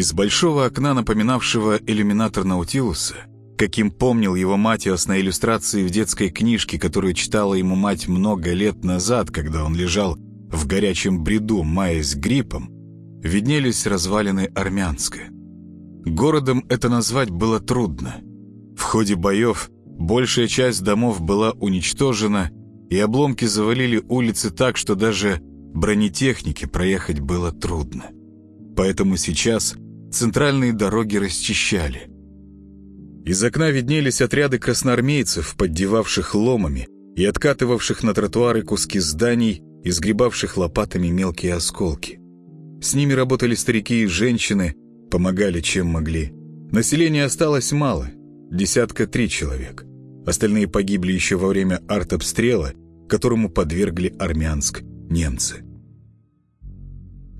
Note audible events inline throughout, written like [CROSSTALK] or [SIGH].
Из большого окна, напоминавшего иллюминатор Наутилуса, каким помнил его Матиас на иллюстрации в детской книжке, которую читала ему мать много лет назад, когда он лежал в горячем бреду, маясь гриппом, виднелись развалины Армянска. Городом это назвать было трудно. В ходе боев большая часть домов была уничтожена, и обломки завалили улицы так, что даже бронетехнике проехать было трудно. Поэтому сейчас центральные дороги расчищали. Из окна виднелись отряды красноармейцев, поддевавших ломами и откатывавших на тротуары куски зданий и сгребавших лопатами мелкие осколки. С ними работали старики и женщины, помогали чем могли. Населения осталось мало, десятка три человек. Остальные погибли еще во время артобстрела, которому подвергли Армянск немцы.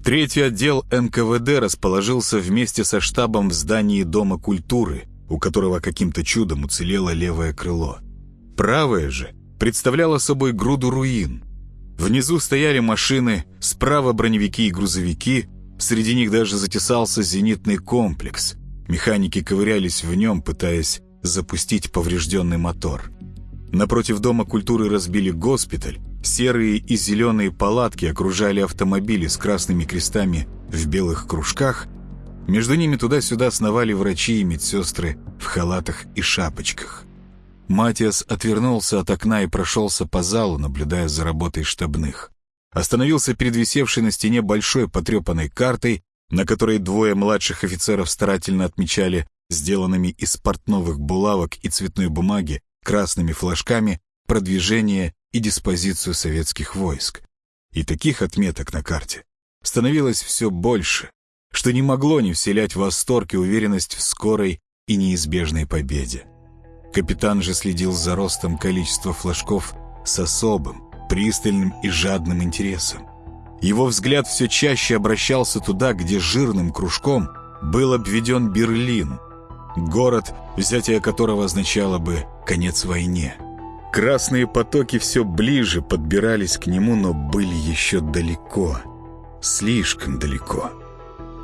Третий отдел НКВД расположился вместе со штабом в здании Дома культуры, у которого каким-то чудом уцелело левое крыло. Правое же представляло собой груду руин. Внизу стояли машины, справа броневики и грузовики, среди них даже затесался зенитный комплекс. Механики ковырялись в нем, пытаясь запустить поврежденный мотор. Напротив Дома культуры разбили госпиталь, серые и зеленые палатки окружали автомобили с красными крестами в белых кружках, между ними туда-сюда сновали врачи и медсестры в халатах и шапочках. Матиас отвернулся от окна и прошелся по залу, наблюдая за работой штабных. Остановился перед висевшей на стене большой потрепанной картой, на которой двое младших офицеров старательно отмечали сделанными из портновых булавок и цветной бумаги красными флажками продвижение и диспозицию советских войск. И таких отметок на карте становилось все больше, что не могло не вселять восторг и уверенность в скорой и неизбежной победе. Капитан же следил за ростом количества флажков с особым, пристальным и жадным интересом. Его взгляд все чаще обращался туда, где жирным кружком был обведен Берлин, город, взятие которого означало бы конец войне. Красные потоки все ближе подбирались к нему, но были еще далеко, слишком далеко.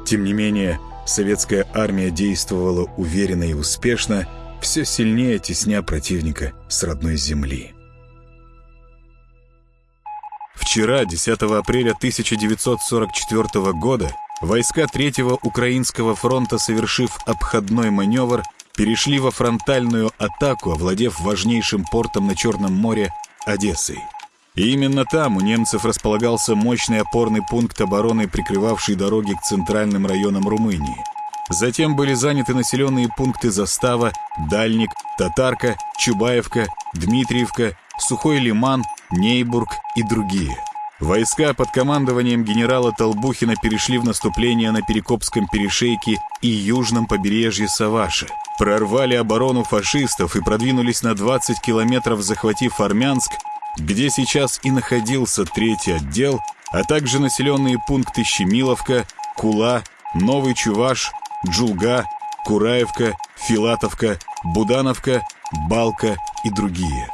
Тем не менее, советская армия действовала уверенно и успешно, все сильнее тесня противника с родной земли. Вчера, 10 апреля 1944 года, войска Третьего Украинского фронта, совершив обходной маневр, перешли во фронтальную атаку, овладев важнейшим портом на Черном море Одессой. И именно там у немцев располагался мощный опорный пункт обороны, прикрывавший дороги к центральным районам Румынии. Затем были заняты населенные пункты Застава, Дальник, Татарка, Чубаевка, Дмитриевка, Сухой Лиман, Нейбург и другие. Войска под командованием генерала Толбухина перешли в наступление на Перекопском перешейке и южном побережье Саваши. Прорвали оборону фашистов и продвинулись на 20 километров, захватив Армянск, где сейчас и находился третий отдел, а также населенные пункты Щемиловка, Кула, Новый Чуваш, Джулга, Кураевка, Филатовка, Будановка, Балка и другие.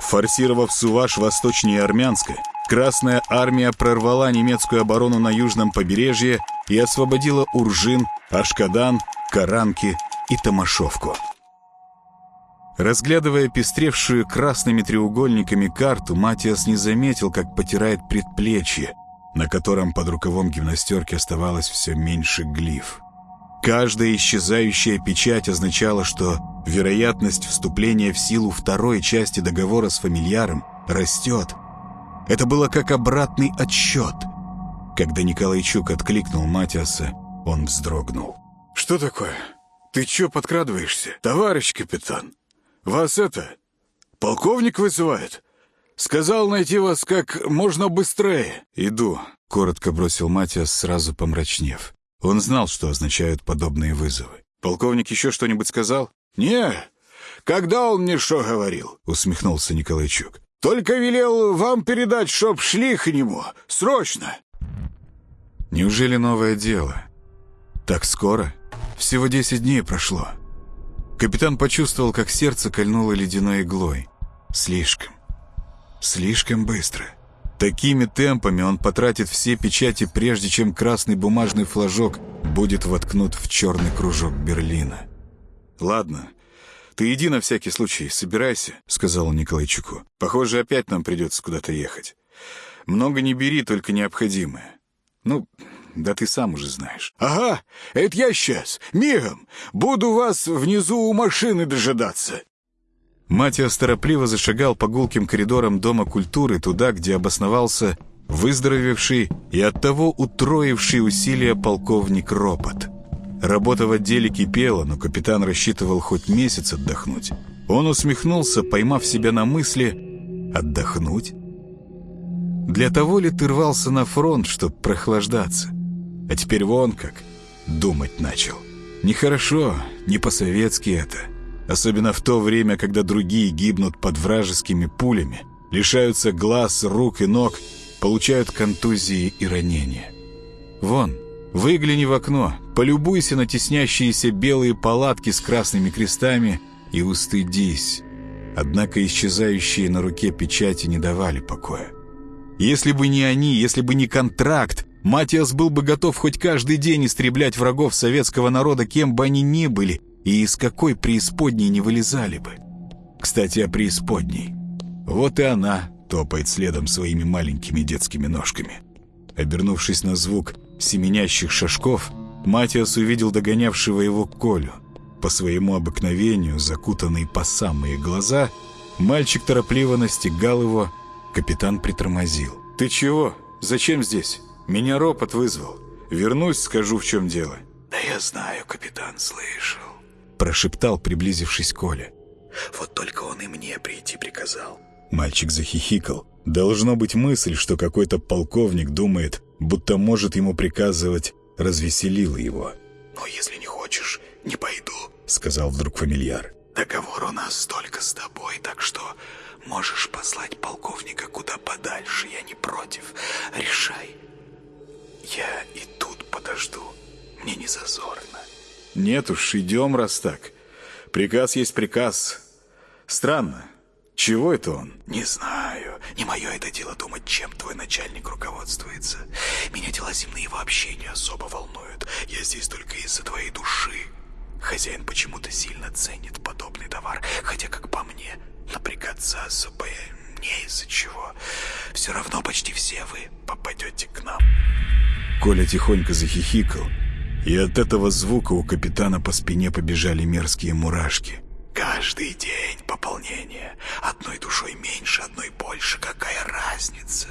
Форсировав Суваш восточнее Армянска, Красная армия прорвала немецкую оборону на южном побережье и освободила Уржин, Ашкадан, Каранки и Томашовку. Разглядывая пестревшую красными треугольниками карту, Матиас не заметил, как потирает предплечье, на котором под рукавом гимнастерки оставалось все меньше глиф. Каждая исчезающая печать означала, что вероятность вступления в силу второй части договора с фамильяром растет. Это было как обратный отсчет. Когда Николайчук откликнул Матиаса, он вздрогнул. «Что такое? Ты чё подкрадываешься, товарищ капитан?» «Вас это... полковник вызывает? Сказал найти вас как можно быстрее». «Иду», — коротко бросил Матиас, сразу помрачнев. Он знал, что означают подобные вызовы. «Полковник еще что-нибудь сказал?» «Не, когда он мне что говорил?» — усмехнулся Николайчук. «Только велел вам передать, чтоб шли к нему. Срочно!» «Неужели новое дело? Так скоро? Всего десять дней прошло». Капитан почувствовал, как сердце кольнуло ледяной иглой. Слишком. Слишком быстро. Такими темпами он потратит все печати, прежде чем красный бумажный флажок будет воткнут в черный кружок Берлина. «Ладно, ты иди на всякий случай, собирайся», — сказал Николайчуку. «Похоже, опять нам придется куда-то ехать. Много не бери, только необходимое. Ну, да ты сам уже знаешь». «Ага, это я сейчас, мигом. Буду вас внизу у машины дожидаться». Матиас торопливо зашагал по гулким коридорам Дома культуры туда, где обосновался выздоровевший и оттого утроивший усилия полковник Ропот. Работа в отделе кипела, но капитан рассчитывал хоть месяц отдохнуть. Он усмехнулся, поймав себя на мысли «отдохнуть?» Для того ли ты рвался на фронт, чтобы прохлаждаться? А теперь вон как думать начал. Нехорошо, не по-советски это. Особенно в то время, когда другие гибнут под вражескими пулями, лишаются глаз, рук и ног, получают контузии и ранения. Вон, выгляни в окно, полюбуйся на теснящиеся белые палатки с красными крестами и устыдись. Однако исчезающие на руке печати не давали покоя. Если бы не они, если бы не контракт, Матиас был бы готов хоть каждый день истреблять врагов советского народа, кем бы они ни были, и из какой преисподней не вылезали бы. Кстати, о преисподней. Вот и она топает следом своими маленькими детскими ножками. Обернувшись на звук семенящих шажков, Матиас увидел догонявшего его Колю. По своему обыкновению, закутанный по самые глаза, мальчик торопливо настигал его, капитан притормозил. «Ты чего? Зачем здесь? Меня ропот вызвал. Вернусь, скажу, в чем дело». «Да я знаю, капитан, слышал». Прошептал, приблизившись Коля. «Вот только он и мне прийти приказал». Мальчик захихикал. Должно быть мысль, что какой-то полковник думает, будто может ему приказывать, развеселила его. «Но если не хочешь, не пойду», — сказал вдруг фамильяр. «Договор у нас только с тобой, так что можешь послать полковника куда подальше, я не против. Решай. Я и тут подожду, мне не зазорно». «Нет уж, идем, раз так. Приказ есть приказ. Странно. Чего это он?» «Не знаю. Не мое это дело думать, чем твой начальник руководствуется. Меня дела земные вообще не особо волнуют. Я здесь только из-за твоей души. Хозяин почему-то сильно ценит подобный товар, хотя, как по мне, напрягаться особо не из-за чего. Все равно почти все вы попадете к нам». Коля тихонько захихикал, и от этого звука у капитана по спине побежали мерзкие мурашки. «Каждый день пополнение. Одной душой меньше, одной больше. Какая разница?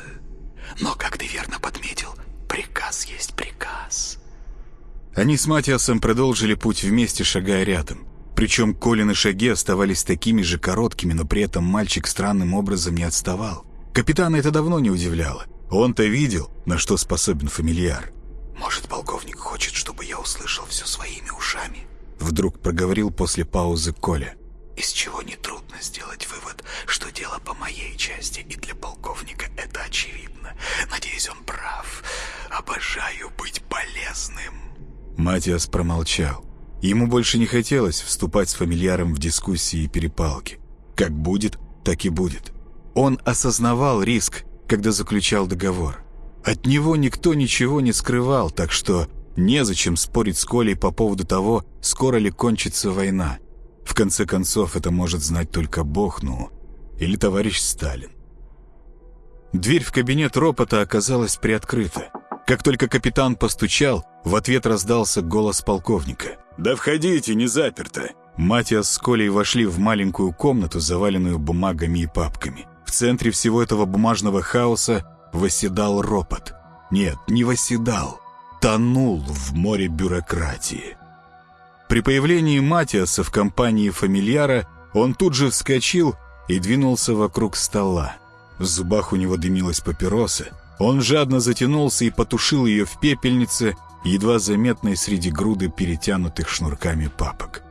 Но, как ты верно подметил, приказ есть приказ». Они с Матиасом продолжили путь вместе, шагая рядом. Причем Колины шаги оставались такими же короткими, но при этом мальчик странным образом не отставал. Капитана это давно не удивляло. Он-то видел, на что способен фамильяр. «Может, полковник хочет, чтобы я услышал все своими ушами?» Вдруг проговорил после паузы Коля. Из чего нетрудно сделать вывод, что дело по моей части, и для полковника это очевидно. Надеюсь, он прав. Обожаю быть полезным. Матиас промолчал. Ему больше не хотелось вступать с фамильяром в дискуссии и перепалки. Как будет, так и будет. Он осознавал риск, когда заключал договор. От него никто ничего не скрывал, так что незачем спорить с Колей по поводу того, скоро ли кончится война. В конце концов, это может знать только Бог, ну, или товарищ Сталин. Дверь в кабинет ропота оказалась приоткрыта. Как только капитан постучал, в ответ раздался голос полковника. «Да входите, не заперто!» Матиас с Колей вошли в маленькую комнату, заваленную бумагами и папками. В центре всего этого бумажного хаоса восседал ропот. Нет, не восседал. Тонул в море бюрократии. При появлении Матиаса в компании фамильяра он тут же вскочил и двинулся вокруг стола. В зубах у него дымилась папироса. Он жадно затянулся и потушил ее в пепельнице, едва заметной среди груды перетянутых шнурками папок.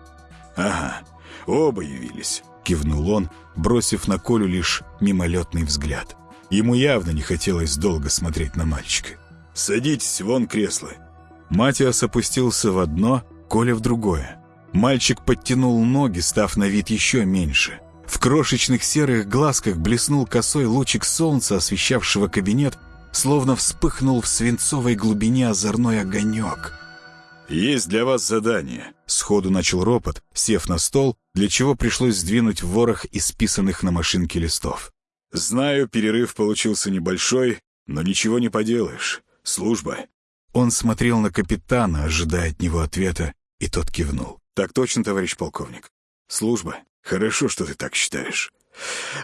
«Ага, оба явились», — кивнул он, бросив на Колю лишь мимолетный взгляд. Ему явно не хотелось долго смотреть на мальчика. «Садитесь, вон кресло». Матиас опустился в одно, Коля в другое. Мальчик подтянул ноги, став на вид еще меньше. В крошечных серых глазках блеснул косой лучик солнца, освещавшего кабинет, словно вспыхнул в свинцовой глубине озорной огонек. «Есть для вас задание», — сходу начал ропот, сев на стол, для чего пришлось сдвинуть ворох исписанных на машинке листов. «Знаю, перерыв получился небольшой, но ничего не поделаешь. Служба». Он смотрел на капитана, ожидая от него ответа, и тот кивнул. «Так точно, товарищ полковник. Служба. Хорошо, что ты так считаешь.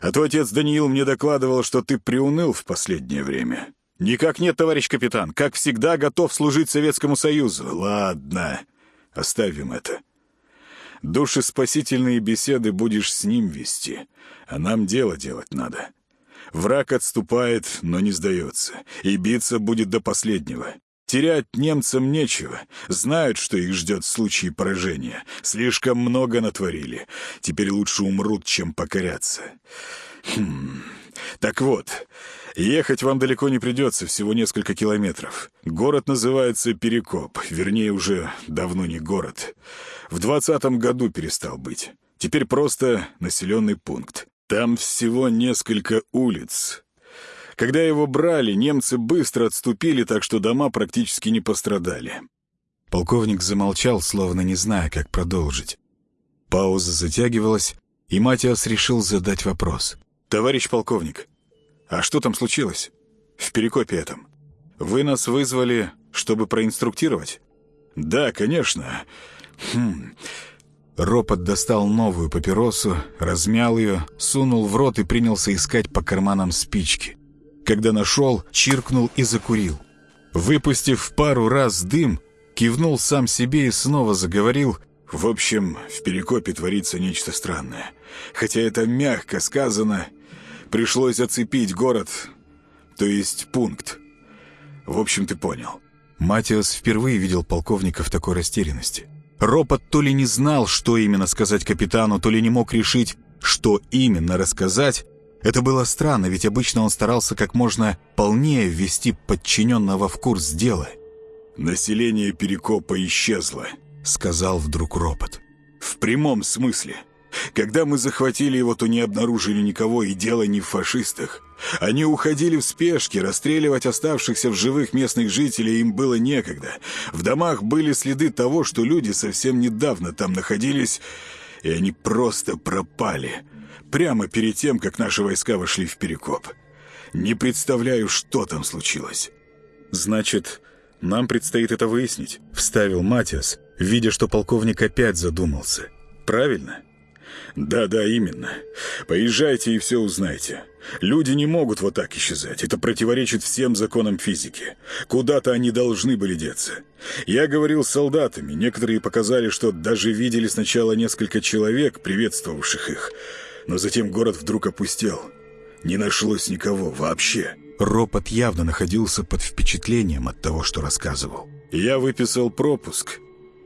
А то отец Даниил мне докладывал, что ты приуныл в последнее время. «Никак нет, товарищ капитан. Как всегда, готов служить Советскому Союзу». «Ладно, оставим это. Душеспасительные беседы будешь с ним вести, а нам дело делать надо. Враг отступает, но не сдается, и биться будет до последнего. Терять немцам нечего. Знают, что их ждет в случае поражения. Слишком много натворили. Теперь лучше умрут, чем покорятся. Хм. Так вот, Ехать вам далеко не придется, всего несколько километров. Город называется Перекоп, вернее, уже давно не город. В двадцатом году перестал быть. Теперь просто населенный пункт. Там всего несколько улиц. Когда его брали, немцы быстро отступили, так что дома практически не пострадали. Полковник замолчал, словно не зная, как продолжить. Пауза затягивалась, и Матиас решил задать вопрос. «Товарищ полковник, «А что там случилось? В Перекопе этом. Вы нас вызвали, чтобы проинструктировать?» «Да, конечно. Хм...» Ропот достал новую папиросу, размял ее, сунул в рот и принялся искать по карманам спички. Когда нашел, чиркнул и закурил. Выпустив пару раз дым, кивнул сам себе и снова заговорил. «В общем, в Перекопе творится нечто странное. Хотя это мягко сказано, Пришлось оцепить город, то есть пункт. В общем, ты понял. Матиас впервые видел полковника в такой растерянности. Ропот то ли не знал, что именно сказать капитану, то ли не мог решить, что именно рассказать. Это было странно, ведь обычно он старался как можно полнее ввести подчиненного в курс дела. «Население Перекопа исчезло», — сказал вдруг Ропот. «В прямом смысле. Когда мы захватили его, то не обнаружили никого, и дело не в фашистах. Они уходили в спешке, расстреливать оставшихся в живых местных жителей им было некогда. В домах были следы того, что люди совсем недавно там находились, и они просто пропали. Прямо перед тем, как наши войска вошли в Перекоп. Не представляю, что там случилось. «Значит, нам предстоит это выяснить», — вставил Матиас, видя, что полковник опять задумался. «Правильно?» «Да-да, именно. Поезжайте и все узнаете. Люди не могут вот так исчезать. Это противоречит всем законам физики. Куда-то они должны были деться. Я говорил с солдатами. Некоторые показали, что даже видели сначала несколько человек, приветствовавших их. Но затем город вдруг опустел. Не нашлось никого вообще». Ропот явно находился под впечатлением от того, что рассказывал. «Я выписал пропуск».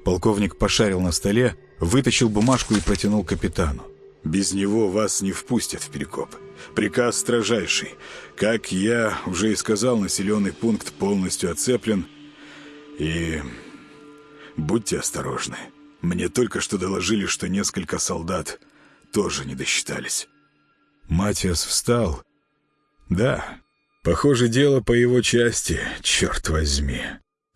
Полковник пошарил на столе, Вытащил бумажку и протянул капитану. «Без него вас не впустят в Перекоп. Приказ строжайший. Как я уже и сказал, населенный пункт полностью оцеплен. И будьте осторожны. Мне только что доложили, что несколько солдат тоже не досчитались». Матиас встал. «Да, похоже, дело по его части, черт возьми».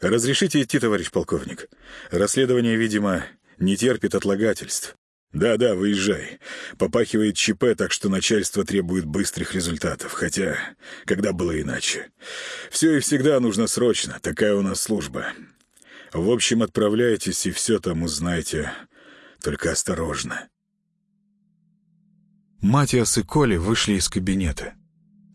«Разрешите идти, товарищ полковник? Расследование, видимо, не терпит отлагательств. Да-да, выезжай. Попахивает ЧП, так что начальство требует быстрых результатов. Хотя, когда было иначе? Все и всегда нужно срочно. Такая у нас служба. В общем, отправляйтесь и все там узнайте. Только осторожно. Матиас и Коля вышли из кабинета.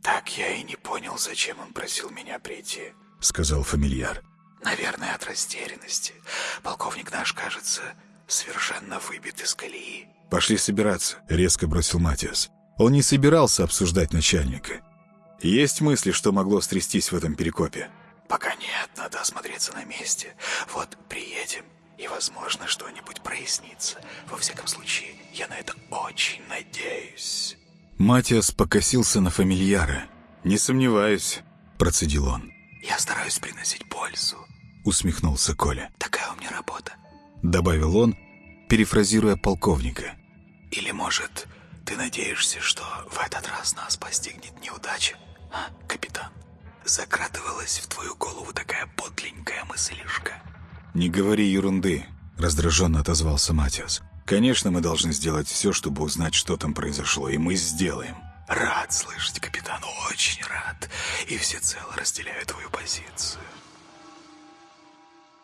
«Так я и не понял, зачем он просил меня прийти», — сказал фамильяр. «Наверное, от растерянности. Полковник наш, кажется, совершенно выбит из колеи. «Пошли собираться», — резко бросил Матиас. Он не собирался обсуждать начальника. Есть мысли, что могло стрястись в этом перекопе? «Пока нет, надо осмотреться на месте. Вот приедем, и, возможно, что-нибудь прояснится. Во всяком случае, я на это очень надеюсь». Матиас покосился на фамильяра. «Не сомневаюсь», — процедил он. «Я стараюсь приносить пользу», — усмехнулся Коля. «Такая у меня работа добавил он, перефразируя полковника. «Или, может, ты надеешься, что в этот раз нас постигнет неудача, а, капитан? Закрадывалась в твою голову такая подленькая мыслишка?» «Не говори ерунды», — раздраженно отозвался Матиас. «Конечно, мы должны сделать все, чтобы узнать, что там произошло, и мы сделаем». «Рад слышать, капитан, очень рад, и всецело разделяю твою позицию».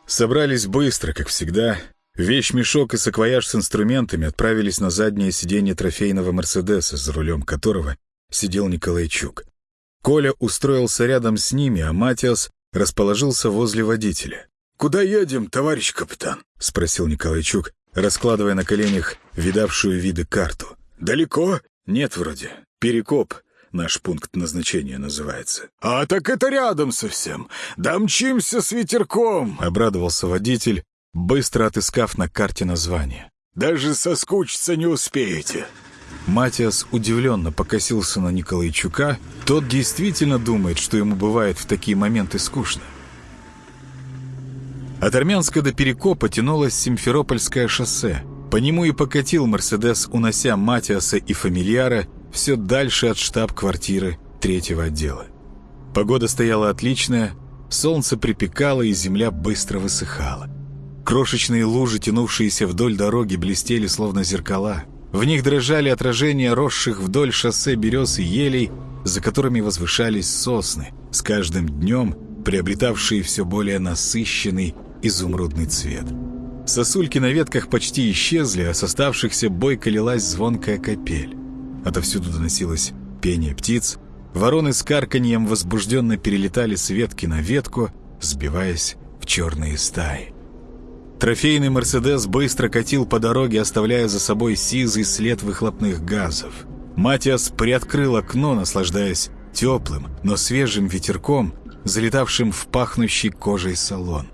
Собрались быстро, как всегда. Вещь-мешок и саквояж с инструментами отправились на заднее сиденье трофейного «Мерседеса», за рулем которого сидел Николайчук. Коля устроился рядом с ними, а Матиас расположился возле водителя. «Куда едем, товарищ капитан?» — спросил Николайчук, раскладывая на коленях видавшую виды карту. «Далеко?» «Нет, вроде. Перекоп. Наш пункт назначения называется». «А так это рядом совсем. Домчимся с ветерком!» — обрадовался водитель, быстро отыскав на карте название. «Даже соскучиться не успеете». Матиас удивленно покосился на Николайчука. Тот действительно думает, что ему бывает в такие моменты скучно. От Армянска до Перекопа тянулось Симферопольское шоссе. По нему и покатил «Мерседес», унося Матиаса и фамильяра все дальше от штаб-квартиры третьего отдела. Погода стояла отличная, солнце припекало и земля быстро высыхала. Крошечные лужи, тянувшиеся вдоль дороги, блестели словно зеркала — в них дрожали отражения росших вдоль шоссе берез и елей, за которыми возвышались сосны, с каждым днем приобретавшие все более насыщенный изумрудный цвет. Сосульки на ветках почти исчезли, а с оставшихся бойко лилась звонкая капель. Отовсюду доносилось пение птиц, вороны с карканьем возбужденно перелетали с ветки на ветку, сбиваясь в черные стаи. Трофейный «Мерседес» быстро катил по дороге, оставляя за собой сизый след выхлопных газов. Матиас приоткрыл окно, наслаждаясь теплым, но свежим ветерком, залетавшим в пахнущий кожей салон.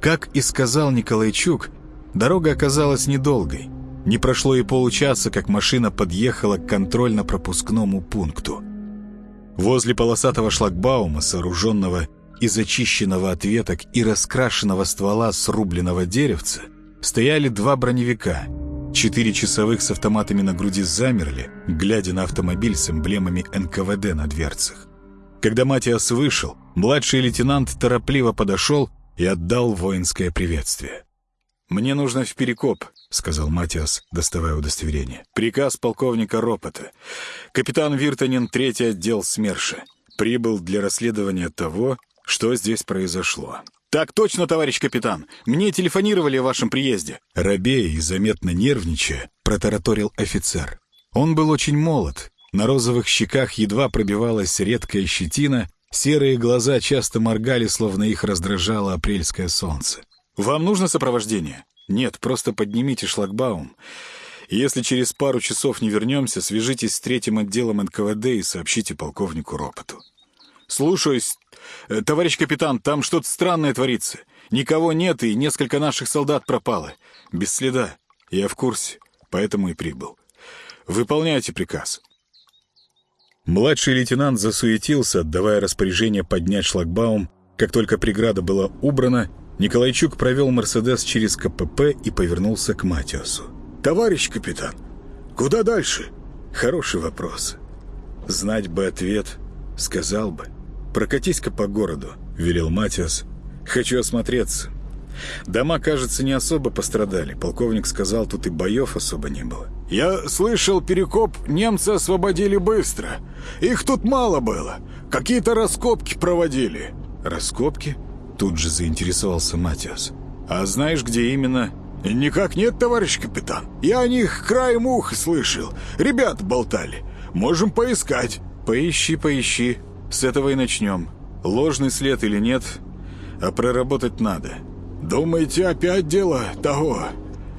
Как и сказал Николайчук, дорога оказалась недолгой. Не прошло и получаса, как машина подъехала к контрольно-пропускному пункту. Возле полосатого шлагбаума, сооруженного из очищенного от веток и раскрашенного ствола срубленного деревца стояли два броневика. Четыре часовых с автоматами на груди замерли, глядя на автомобиль с эмблемами НКВД на дверцах. Когда Матиас вышел, младший лейтенант торопливо подошел и отдал воинское приветствие. «Мне нужно в Перекоп», — сказал Матиас, доставая удостоверение. «Приказ полковника Ропота. Капитан Виртанин, третий отдел СМЕРШа. Прибыл для расследования того, что здесь произошло. «Так точно, товарищ капитан. Мне телефонировали о вашем приезде». Робея и заметно нервничая, протараторил офицер. Он был очень молод. На розовых щеках едва пробивалась редкая щетина, серые глаза часто моргали, словно их раздражало апрельское солнце. «Вам нужно сопровождение?» «Нет, просто поднимите шлагбаум. Если через пару часов не вернемся, свяжитесь с третьим отделом НКВД и сообщите полковнику Ропоту». «Слушаюсь, Э, «Товарищ капитан, там что-то странное творится. Никого нет, и несколько наших солдат пропало. Без следа. Я в курсе, поэтому и прибыл. Выполняйте приказ». Младший лейтенант засуетился, отдавая распоряжение поднять шлагбаум. Как только преграда была убрана, Николайчук провел «Мерседес» через КПП и повернулся к Матиасу. «Товарищ капитан, куда дальше?» «Хороший вопрос. Знать бы ответ, сказал бы». «Прокатись-ка по городу», — велел Матиас. «Хочу осмотреться». Дома, кажется, не особо пострадали. Полковник сказал, тут и боев особо не было. «Я слышал, Перекоп немцы освободили быстро. Их тут мало было. Какие-то раскопки проводили». «Раскопки?» Тут же заинтересовался Матиас. «А знаешь, где именно?» «Никак нет, товарищ капитан. Я о них краем уха слышал. Ребята болтали. Можем поискать». «Поищи, поищи», с этого и начнем. Ложный след или нет, а проработать надо. «Думаете, опять дело того?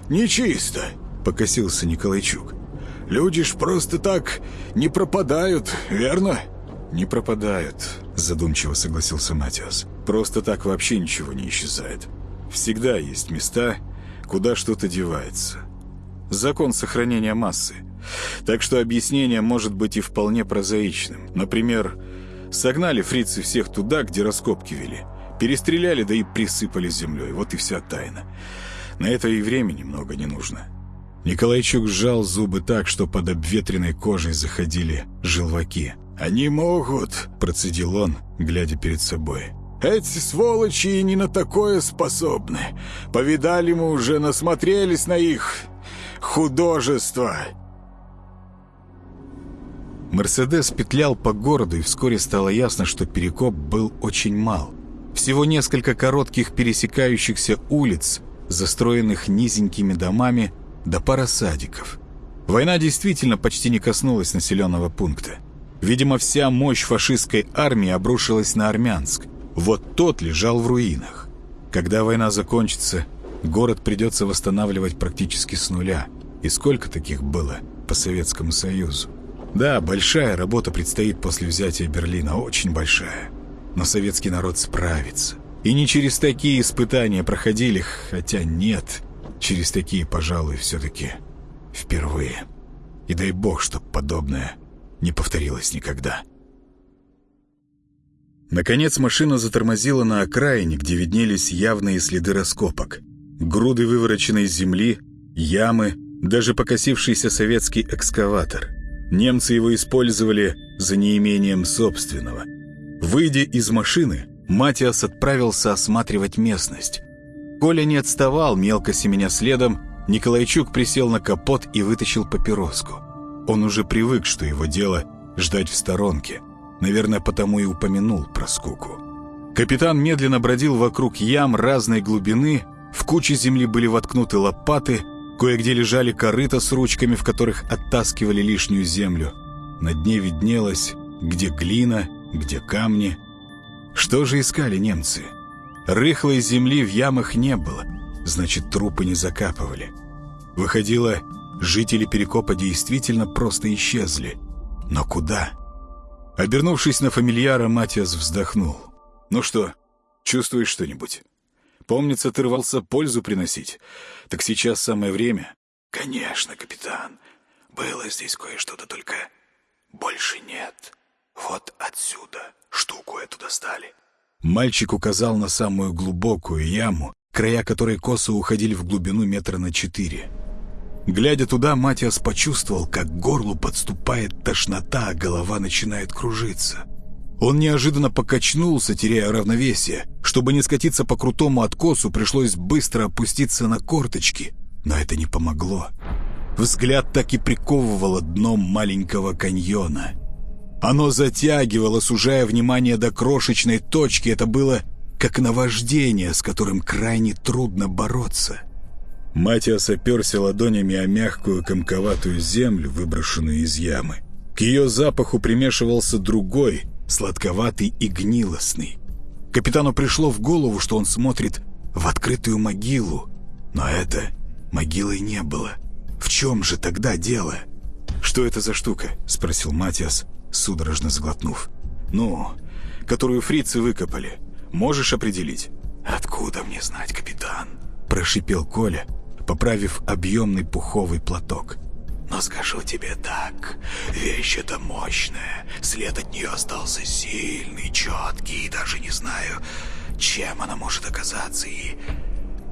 Нечисто», — покосился Николайчук. «Люди ж просто так не пропадают, верно?» «Не пропадают», — задумчиво согласился Матиас. «Просто так вообще ничего не исчезает. Всегда есть места, куда что-то девается. Закон сохранения массы. Так что объяснение может быть и вполне прозаичным. Например, Согнали фрицы всех туда, где раскопки вели. Перестреляли, да и присыпали землей. Вот и вся тайна. На это и времени много не нужно. Николайчук сжал зубы так, что под обветренной кожей заходили желваки. «Они могут», — процедил он, глядя перед собой. Эти сволочи и не на такое способны. Повидали мы уже, насмотрелись на их художество. Мерседес петлял по городу, и вскоре стало ясно, что перекоп был очень мал. Всего несколько коротких пересекающихся улиц, застроенных низенькими домами, да пара садиков. Война действительно почти не коснулась населенного пункта. Видимо, вся мощь фашистской армии обрушилась на Армянск. Вот тот лежал в руинах. Когда война закончится, город придется восстанавливать практически с нуля. И сколько таких было по Советскому Союзу? Да, большая работа предстоит после взятия Берлина, очень большая. Но советский народ справится. И не через такие испытания проходили, хотя нет, через такие, пожалуй, все-таки впервые. И дай бог, чтоб подобное не повторилось никогда. Наконец машина затормозила на окраине, где виднелись явные следы раскопок. Груды вывороченной земли, ямы, даже покосившийся советский экскаватор. Немцы его использовали за неимением собственного. Выйдя из машины, Матиас отправился осматривать местность. Коля не отставал, мелко семеня следом, Николайчук присел на капот и вытащил папироску. Он уже привык, что его дело ждать в сторонке. Наверное, потому и упомянул про скуку. Капитан медленно бродил вокруг ям разной глубины, в куче земли были воткнуты лопаты, кое-где лежали корыта с ручками, в которых оттаскивали лишнюю землю. На дне виднелось, где глина, где камни. Что же искали немцы? Рыхлой земли в ямах не было, значит, трупы не закапывали. Выходило, жители Перекопа действительно просто исчезли. Но куда? Обернувшись на фамильяра, Матиас вздохнул. «Ну что, чувствуешь что-нибудь? Помнится, ты рвался пользу приносить. Так сейчас самое время». «Конечно, капитан. Было здесь кое-что, то только больше нет. Вот отсюда штуку эту достали». Мальчик указал на самую глубокую яму, края которой косо уходили в глубину метра на четыре. Глядя туда, Матиас почувствовал, как к горлу подступает тошнота, а голова начинает кружиться. Он неожиданно покачнулся, теряя равновесие. Чтобы не скатиться по крутому откосу, пришлось быстро опуститься на корточки. Но это не помогло. Взгляд так и приковывало дном маленького каньона. Оно затягивало, сужая внимание до крошечной точки. Это было как наваждение, с которым крайне трудно бороться. Матиас оперся ладонями о мягкую комковатую землю, выброшенную из ямы. К ее запаху примешивался другой, сладковатый и гнилостный. Капитану пришло в голову, что он смотрит в открытую могилу, но это могилой не было. В чем же тогда дело? «Что это за штука?» — спросил Матиас, судорожно сглотнув. «Ну, которую фрицы выкопали. Можешь определить?» «Откуда мне знать, капитан?» — прошипел Коля, поправив объемный пуховый платок. «Но скажу тебе так, вещь эта мощная, след от нее остался сильный, четкий, и даже не знаю, чем она может оказаться, и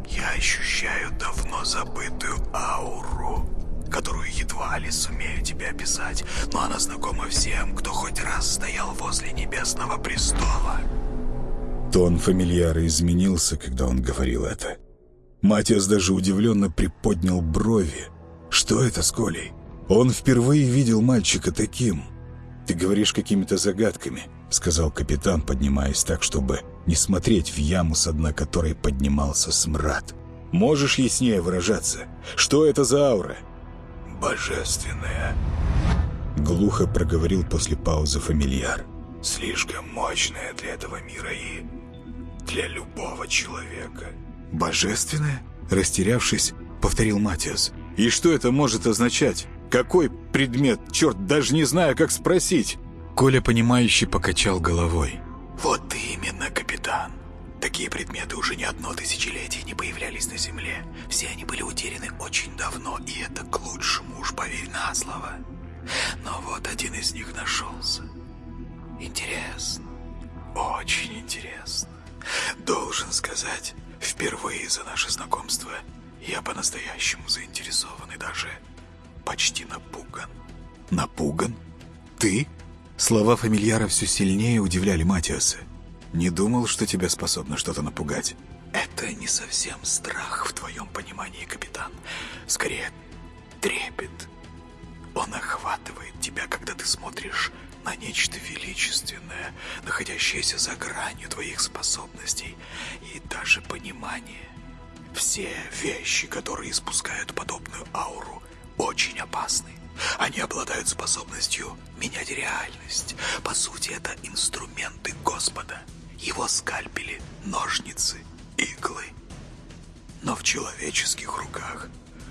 я ощущаю давно забытую ауру, которую едва ли сумею тебе описать, но она знакома всем, кто хоть раз стоял возле небесного престола». Тон фамильяра изменился, когда он говорил это. Матиас даже удивленно приподнял брови. «Что это с Колей? Он впервые видел мальчика таким». «Ты говоришь какими-то загадками», — сказал капитан, поднимаясь так, чтобы не смотреть в яму, с дна которой поднимался смрад. «Можешь яснее выражаться? Что это за аура?» «Божественная», — глухо проговорил после паузы фамильяр. «Слишком мощная для этого мира и для любого человека». «Божественное?» Растерявшись, повторил Матиас. «И что это может означать? Какой предмет? Черт, даже не знаю, как спросить!» Коля, понимающе покачал головой. «Вот именно, капитан. Такие предметы уже не одно тысячелетие не появлялись на Земле. Все они были утеряны очень давно, и это к лучшему, уж поверь на слово. Но вот один из них нашелся. Интересно, очень интересно. Должен сказать, Впервые за наше знакомство я по-настоящему заинтересован и даже почти напуган. Напуган? Ты? Слова фамильяра все сильнее удивляли Матиаса. Не думал, что тебя способно что-то напугать. Это не совсем страх в твоем понимании, капитан. Скорее, трепет. Он охватывает тебя, когда ты смотришь на нечто величественное, находящееся за гранью твоих способностей и даже понимания. Все вещи, которые испускают подобную ауру, очень опасны. Они обладают способностью менять реальность. По сути, это инструменты Господа. Его скальпели, ножницы, иглы. Но в человеческих руках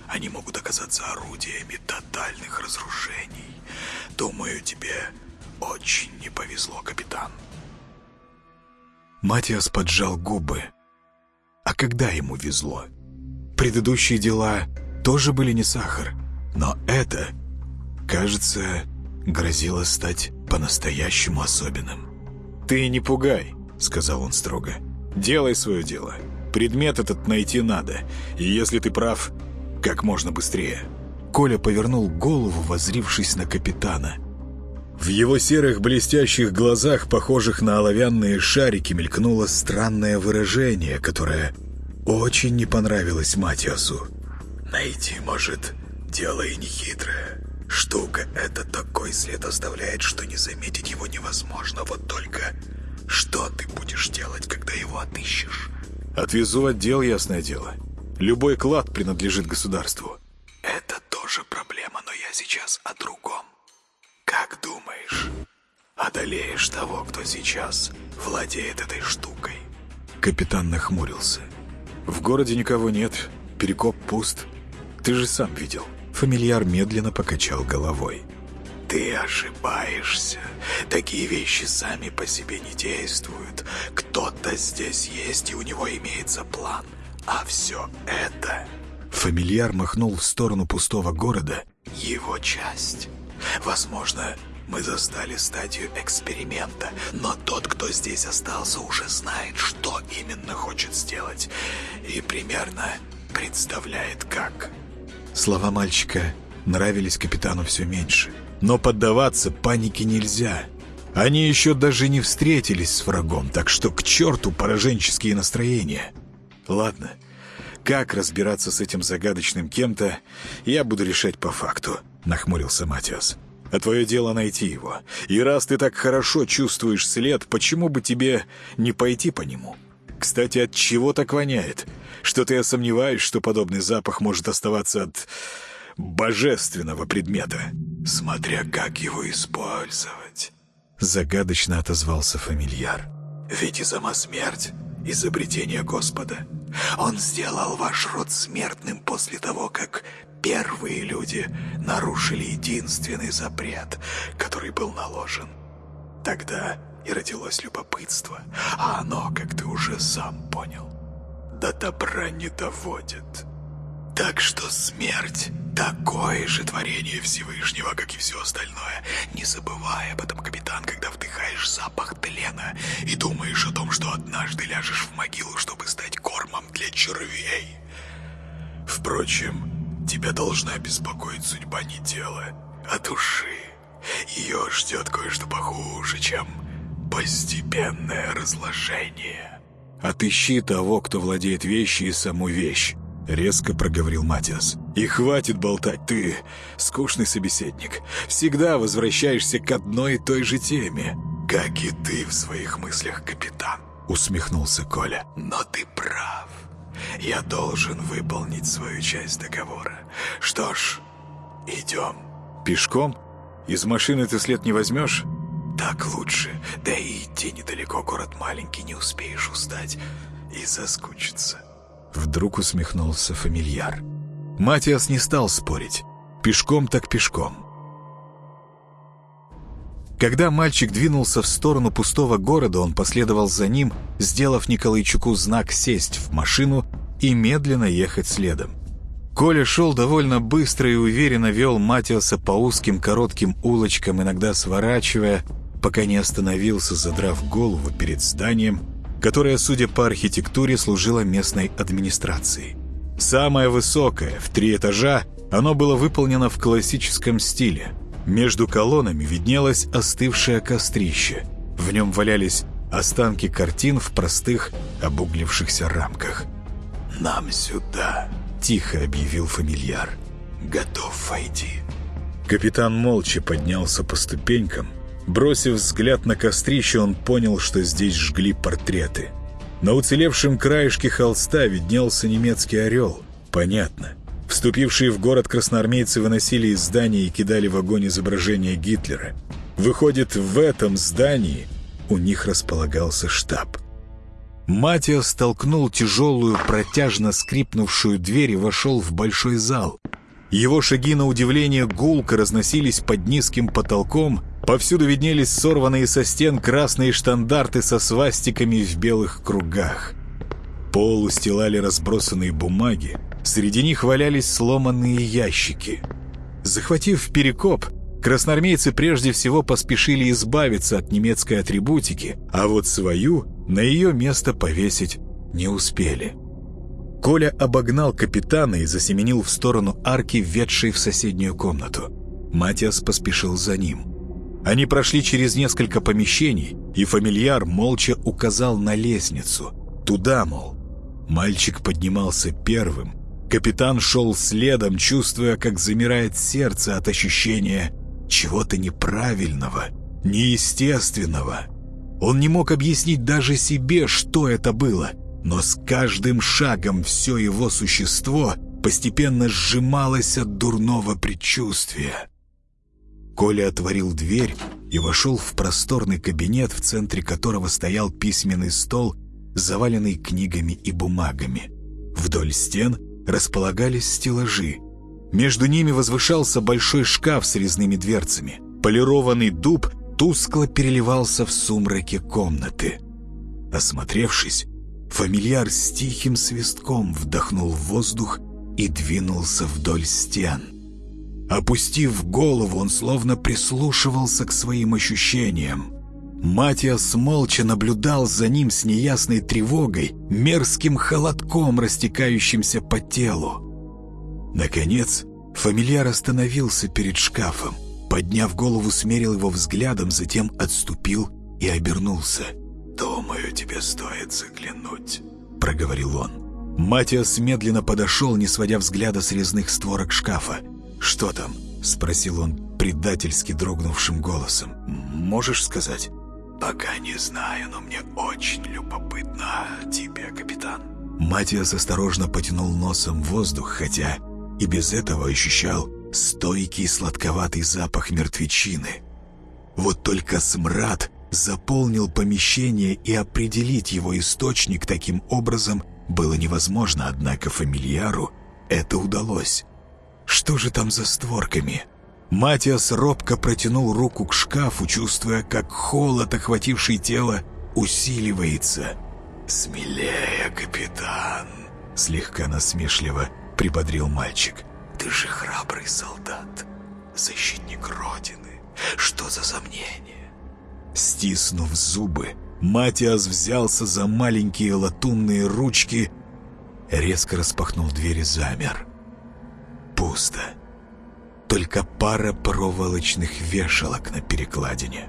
они могут оказаться орудиями тотальных разрушений. Думаю, тебе очень не повезло, капитан. Матиас поджал губы. А когда ему везло? Предыдущие дела тоже были не сахар, но это, кажется, грозило стать по-настоящему особенным. «Ты не пугай», — сказал он строго. «Делай свое дело. Предмет этот найти надо, и если ты прав, как можно быстрее». Коля повернул голову, возрившись на капитана. В его серых блестящих глазах, похожих на оловянные шарики, мелькнуло странное выражение, которое очень не понравилось Матиасу. «Найти, может, дело и нехитрое. Штука эта такой след оставляет, что не заметить его невозможно. Вот только что ты будешь делать, когда его отыщешь?» «Отвезу отдел, ясное дело. Любой клад принадлежит государству». «Это тоже проблема, но я сейчас о другом. Как думаешь, одолеешь того, кто сейчас владеет этой штукой?» Капитан нахмурился. «В городе никого нет, перекоп пуст. Ты же сам видел». Фамильяр медленно покачал головой. «Ты ошибаешься. Такие вещи сами по себе не действуют. Кто-то здесь есть, и у него имеется план. А все это...» Фамильяр махнул в сторону пустого города. «Его часть. Возможно, мы застали стадию эксперимента, но тот, кто здесь остался, уже знает, что именно хочет сделать, и примерно представляет, как». Слова мальчика нравились капитану все меньше. Но поддаваться панике нельзя. Они еще даже не встретились с врагом, так что к черту пораженческие настроения. Ладно, как разбираться с этим загадочным кем-то, я буду решать по факту, нахмурился Матиас. А твое дело найти его. И раз ты так хорошо чувствуешь след, почему бы тебе не пойти по нему? Кстати, от чего так воняет? Что-то я сомневаюсь, что подобный запах может оставаться от божественного предмета. Смотря как его использовать. Загадочно отозвался фамильяр. Ведь и сама смерть — изобретение Господа. Он сделал ваш род смертным после того, как первые люди нарушили единственный запрет, который был наложен. Тогда и родилось любопытство, а оно, как ты уже сам понял, до добра не доводит. Так что смерть — такое же творение Всевышнего, как и все остальное. Не забывай об этом, капитан, когда вдыхаешь запах тлена и думаешь о том, что однажды ляжешь в могилу, чтобы стать кормом для червей. Впрочем, тебя должна беспокоить судьба не тела, а души. Ее ждет кое-что похуже, чем постепенное разложение. «Отыщи того, кто владеет вещью и саму вещь», — резко проговорил Матиас. «И хватит болтать, ты, скучный собеседник. Всегда возвращаешься к одной и той же теме». «Как и ты в своих мыслях, капитан», — усмехнулся Коля. «Но ты прав. Я должен выполнить свою часть договора. Что ж, идем». «Пешком? Из машины ты след не возьмешь?» Так лучше. Да и идти недалеко, город маленький, не успеешь устать и соскучиться. Вдруг усмехнулся фамильяр. Матиас не стал спорить. Пешком так пешком. Когда мальчик двинулся в сторону пустого города, он последовал за ним, сделав Николайчуку знак сесть в машину и медленно ехать следом. Коля шел довольно быстро и уверенно вел Матиаса по узким коротким улочкам, иногда сворачивая, пока не остановился, задрав голову перед зданием, которое, судя по архитектуре, служило местной администрацией. Самое высокое, в три этажа, оно было выполнено в классическом стиле. Между колоннами виднелось остывшее кострище. В нем валялись останки картин в простых обуглившихся рамках. «Нам сюда», — тихо объявил фамильяр. «Готов войти». Капитан молча поднялся по ступенькам. Бросив взгляд на кострище, он понял, что здесь жгли портреты. На уцелевшем краешке холста виднелся немецкий орел. Понятно. Вступившие в город красноармейцы выносили из здания и кидали в огонь изображение Гитлера. Выходит, в этом здании у них располагался штаб. Матиас столкнул тяжелую, протяжно скрипнувшую дверь и вошел в большой зал. Его шаги, на удивление, гулко разносились под низким потолком, повсюду виднелись сорванные со стен красные штандарты со свастиками в белых кругах. Пол устилали разбросанные бумаги, среди них валялись сломанные ящики. Захватив перекоп, красноармейцы прежде всего поспешили избавиться от немецкой атрибутики, а вот свою на ее место повесить не успели. Коля обогнал капитана и засеменил в сторону арки, ведшей в соседнюю комнату. Матиас поспешил за ним. Они прошли через несколько помещений, и фамильяр молча указал на лестницу. Туда, мол. Мальчик поднимался первым. Капитан шел следом, чувствуя, как замирает сердце от ощущения чего-то неправильного, неестественного. Он не мог объяснить даже себе, что это было — но с каждым шагом все его существо постепенно сжималось от дурного предчувствия. Коля отворил дверь и вошел в просторный кабинет, в центре которого стоял письменный стол, заваленный книгами и бумагами. Вдоль стен располагались стеллажи. Между ними возвышался большой шкаф с резными дверцами. Полированный дуб тускло переливался в сумраке комнаты. Осмотревшись, Фамильяр с тихим свистком вдохнул воздух и двинулся вдоль стен. Опустив голову, он словно прислушивался к своим ощущениям. Матиас молча наблюдал за ним с неясной тревогой, мерзким холодком, растекающимся по телу. Наконец, фамильяр остановился перед шкафом. Подняв голову, смерил его взглядом, затем отступил и обернулся. «Думаю, тебе стоит заглянуть», — проговорил он. Матиас медленно подошел, не сводя взгляда с резных створок шкафа. «Что там?» — спросил он предательски дрогнувшим голосом. «Можешь сказать?» «Пока не знаю, но мне очень любопытно тебе, капитан». Матиас осторожно потянул носом воздух, хотя и без этого ощущал стойкий сладковатый запах мертвечины. Вот только смрад заполнил помещение и определить его источник таким образом было невозможно, однако фамильяру это удалось. Что же там за створками? Матиас робко протянул руку к шкафу, чувствуя, как холод, охвативший тело, усиливается. «Смелее, капитан!» Слегка насмешливо приподрил мальчик. «Ты же храбрый солдат, защитник Родины. Что за сомнение? Стиснув зубы, Матиас взялся за маленькие латунные ручки, резко распахнул дверь и замер. Пусто. Только пара проволочных вешалок на перекладине.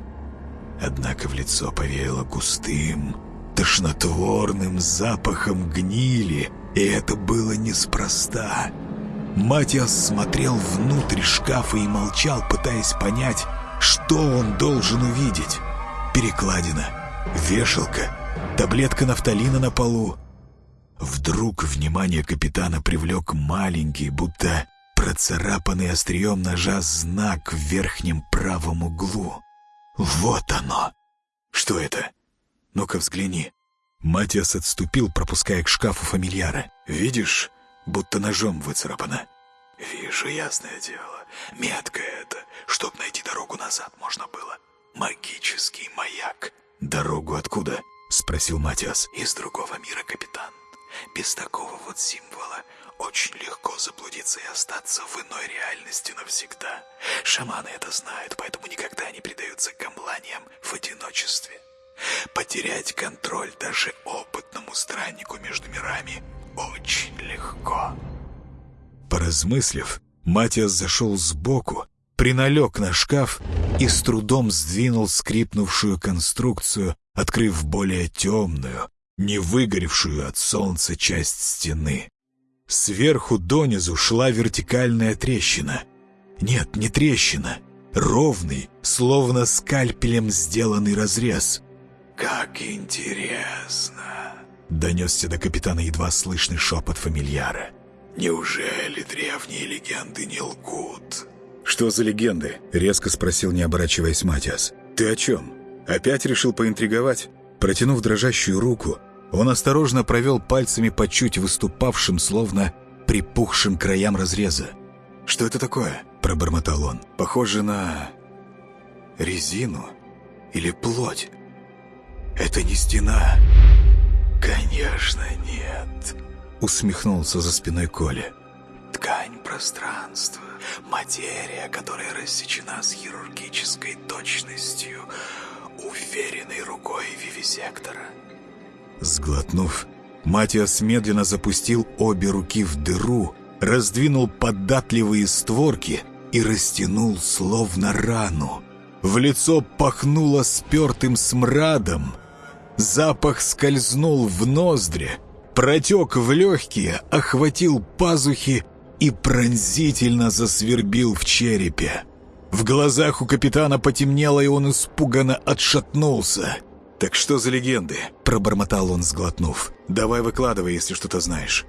Однако в лицо повеяло густым, тошнотворным запахом гнили, и это было неспроста. Матиас смотрел внутрь шкафа и молчал, пытаясь понять, что он должен увидеть перекладина, вешалка, таблетка нафталина на полу. Вдруг внимание капитана привлек маленький, будто процарапанный острием ножа знак в верхнем правом углу. Вот оно! Что это? Ну-ка взгляни. Матиас отступил, пропуская к шкафу фамильяра. Видишь, будто ножом выцарапано. Вижу, ясное дело. Метка это, чтоб найти дорогу назад можно было. Магический маяк. Дорогу откуда? Спросил Матиас. Из другого мира, капитан. Без такого вот символа очень легко заблудиться и остаться в иной реальности навсегда. Шаманы это знают, поэтому никогда не предаются камланиям в одиночестве. Потерять контроль даже опытному страннику между мирами очень легко. Поразмыслив, Матиас зашел сбоку приналег на шкаф и с трудом сдвинул скрипнувшую конструкцию, открыв более темную, не выгоревшую от солнца часть стены. Сверху донизу шла вертикальная трещина. Нет, не трещина. Ровный, словно скальпелем сделанный разрез. «Как интересно!» — донесся до капитана едва слышный шепот фамильяра. «Неужели древние легенды не лгут?» «Что за легенды?» — резко спросил, не оборачиваясь Матиас. «Ты о чем? Опять решил поинтриговать?» Протянув дрожащую руку, он осторожно провел пальцами по чуть выступавшим, словно припухшим краям разреза. «Что это такое?» — пробормотал он. «Похоже на... резину или плоть. Это не стена». «Конечно нет», — усмехнулся за спиной Коля. «Ткань пространства, материя, которая рассечена с хирургической точностью, уверенной рукой вивисектора». Сглотнув, Матиас медленно запустил обе руки в дыру, раздвинул податливые створки и растянул словно рану. В лицо пахнуло спертым смрадом. Запах скользнул в ноздри, протек в легкие, охватил пазухи и пронзительно засвербил в черепе. В глазах у капитана потемнело, и он испуганно отшатнулся — «Так что за легенды?» — пробормотал он, сглотнув. «Давай выкладывай, если что-то знаешь».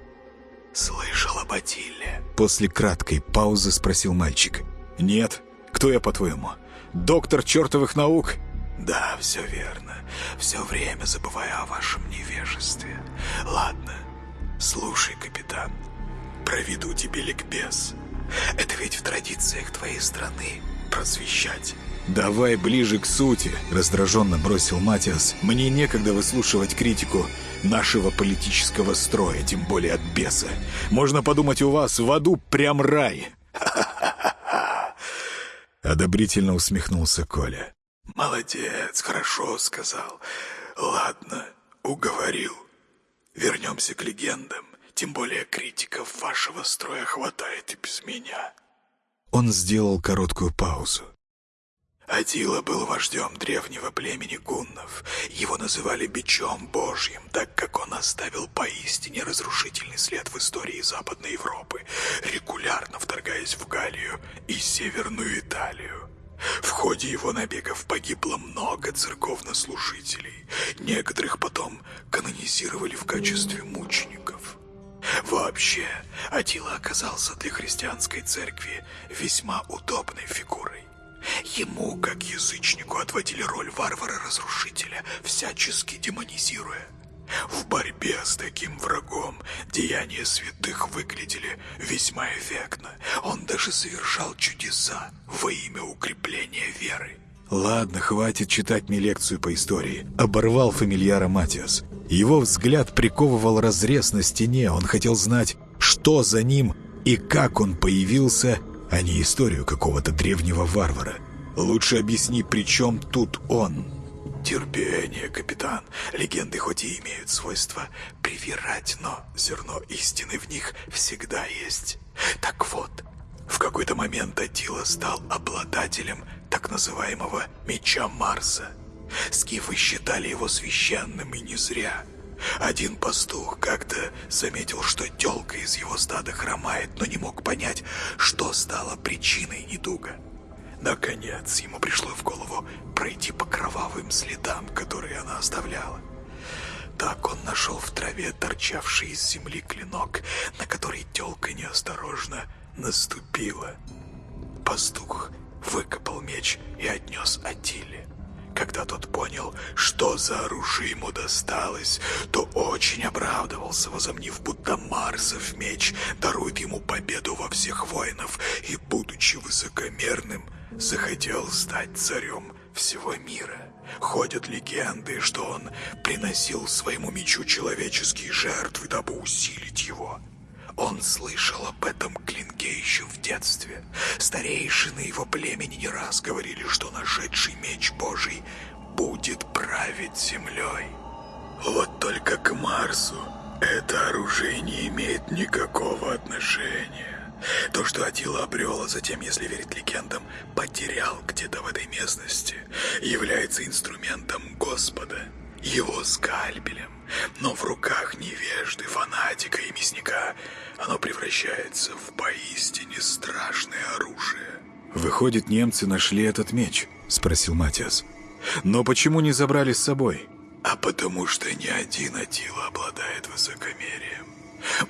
«Слышал об Атилле?» После краткой паузы спросил мальчик. «Нет. Кто я, по-твоему? Доктор чертовых наук?» «Да, все верно. Все время забываю о вашем невежестве. Ладно, слушай, капитан, проведу тебе ликбез. Это ведь в традициях твоей страны просвещать». «Давай ближе к сути», — раздраженно бросил Матиас. «Мне некогда выслушивать критику нашего политического строя, тем более от беса. Можно подумать, у вас в аду прям рай». [LAUGHS] Одобрительно усмехнулся Коля. «Молодец, хорошо сказал. Ладно, уговорил. Вернемся к легендам. Тем более критиков вашего строя хватает и без меня». Он сделал короткую паузу. Атила был вождем древнего племени гуннов. Его называли Бичом Божьим, так как он оставил поистине разрушительный след в истории Западной Европы, регулярно вторгаясь в Галлию и Северную Италию. В ходе его набегов погибло много церковнослужителей. Некоторых потом канонизировали в качестве мучеников. Вообще, Атила оказался для христианской церкви весьма удобной фигурой. Ему, как язычнику, отводили роль варвара-разрушителя, всячески демонизируя. В борьбе с таким врагом деяния святых выглядели весьма эффектно. Он даже совершал чудеса во имя укрепления веры. «Ладно, хватит читать мне лекцию по истории», — оборвал фамильяра Матиас. Его взгляд приковывал разрез на стене. Он хотел знать, что за ним и как он появился а не историю какого-то древнего варвара. Лучше объясни, при чем тут он?» «Терпение, капитан. Легенды хоть и имеют свойство привирать, но зерно истины в них всегда есть. Так вот, в какой-то момент Атила стал обладателем так называемого «меча Марса». Скифы считали его священным и не зря – один пастух как-то заметил, что телка из его стада хромает, но не мог понять, что стало причиной недуга. Наконец, ему пришло в голову пройти по кровавым следам, которые она оставляла. Так он нашел в траве торчавший из земли клинок, на который телка неосторожно наступила. Пастух выкопал меч и отнес Атиле. Когда тот понял, что за оружие ему досталось, то очень обрадовался, возомнив, будто Марсов меч дарует ему победу во всех воинов, и, будучи высокомерным, захотел стать царем всего мира. Ходят легенды, что он приносил своему мечу человеческие жертвы, дабы усилить его. Он слышал об этом клинке еще в детстве. Старейшины его племени не раз говорили, что нашедший меч Божий будет править землей. Вот только к Марсу это оружие не имеет никакого отношения. То, что Атила обрел, а затем, если верить легендам, потерял где-то в этой местности, является инструментом Господа, его скальпелем. Но в руках невежды, фанатика и мясника оно превращается в поистине страшное оружие. «Выходит, немцы нашли этот меч?» — спросил Матиас. «Но почему не забрали с собой?» «А потому что ни один Атила обладает высокомерием.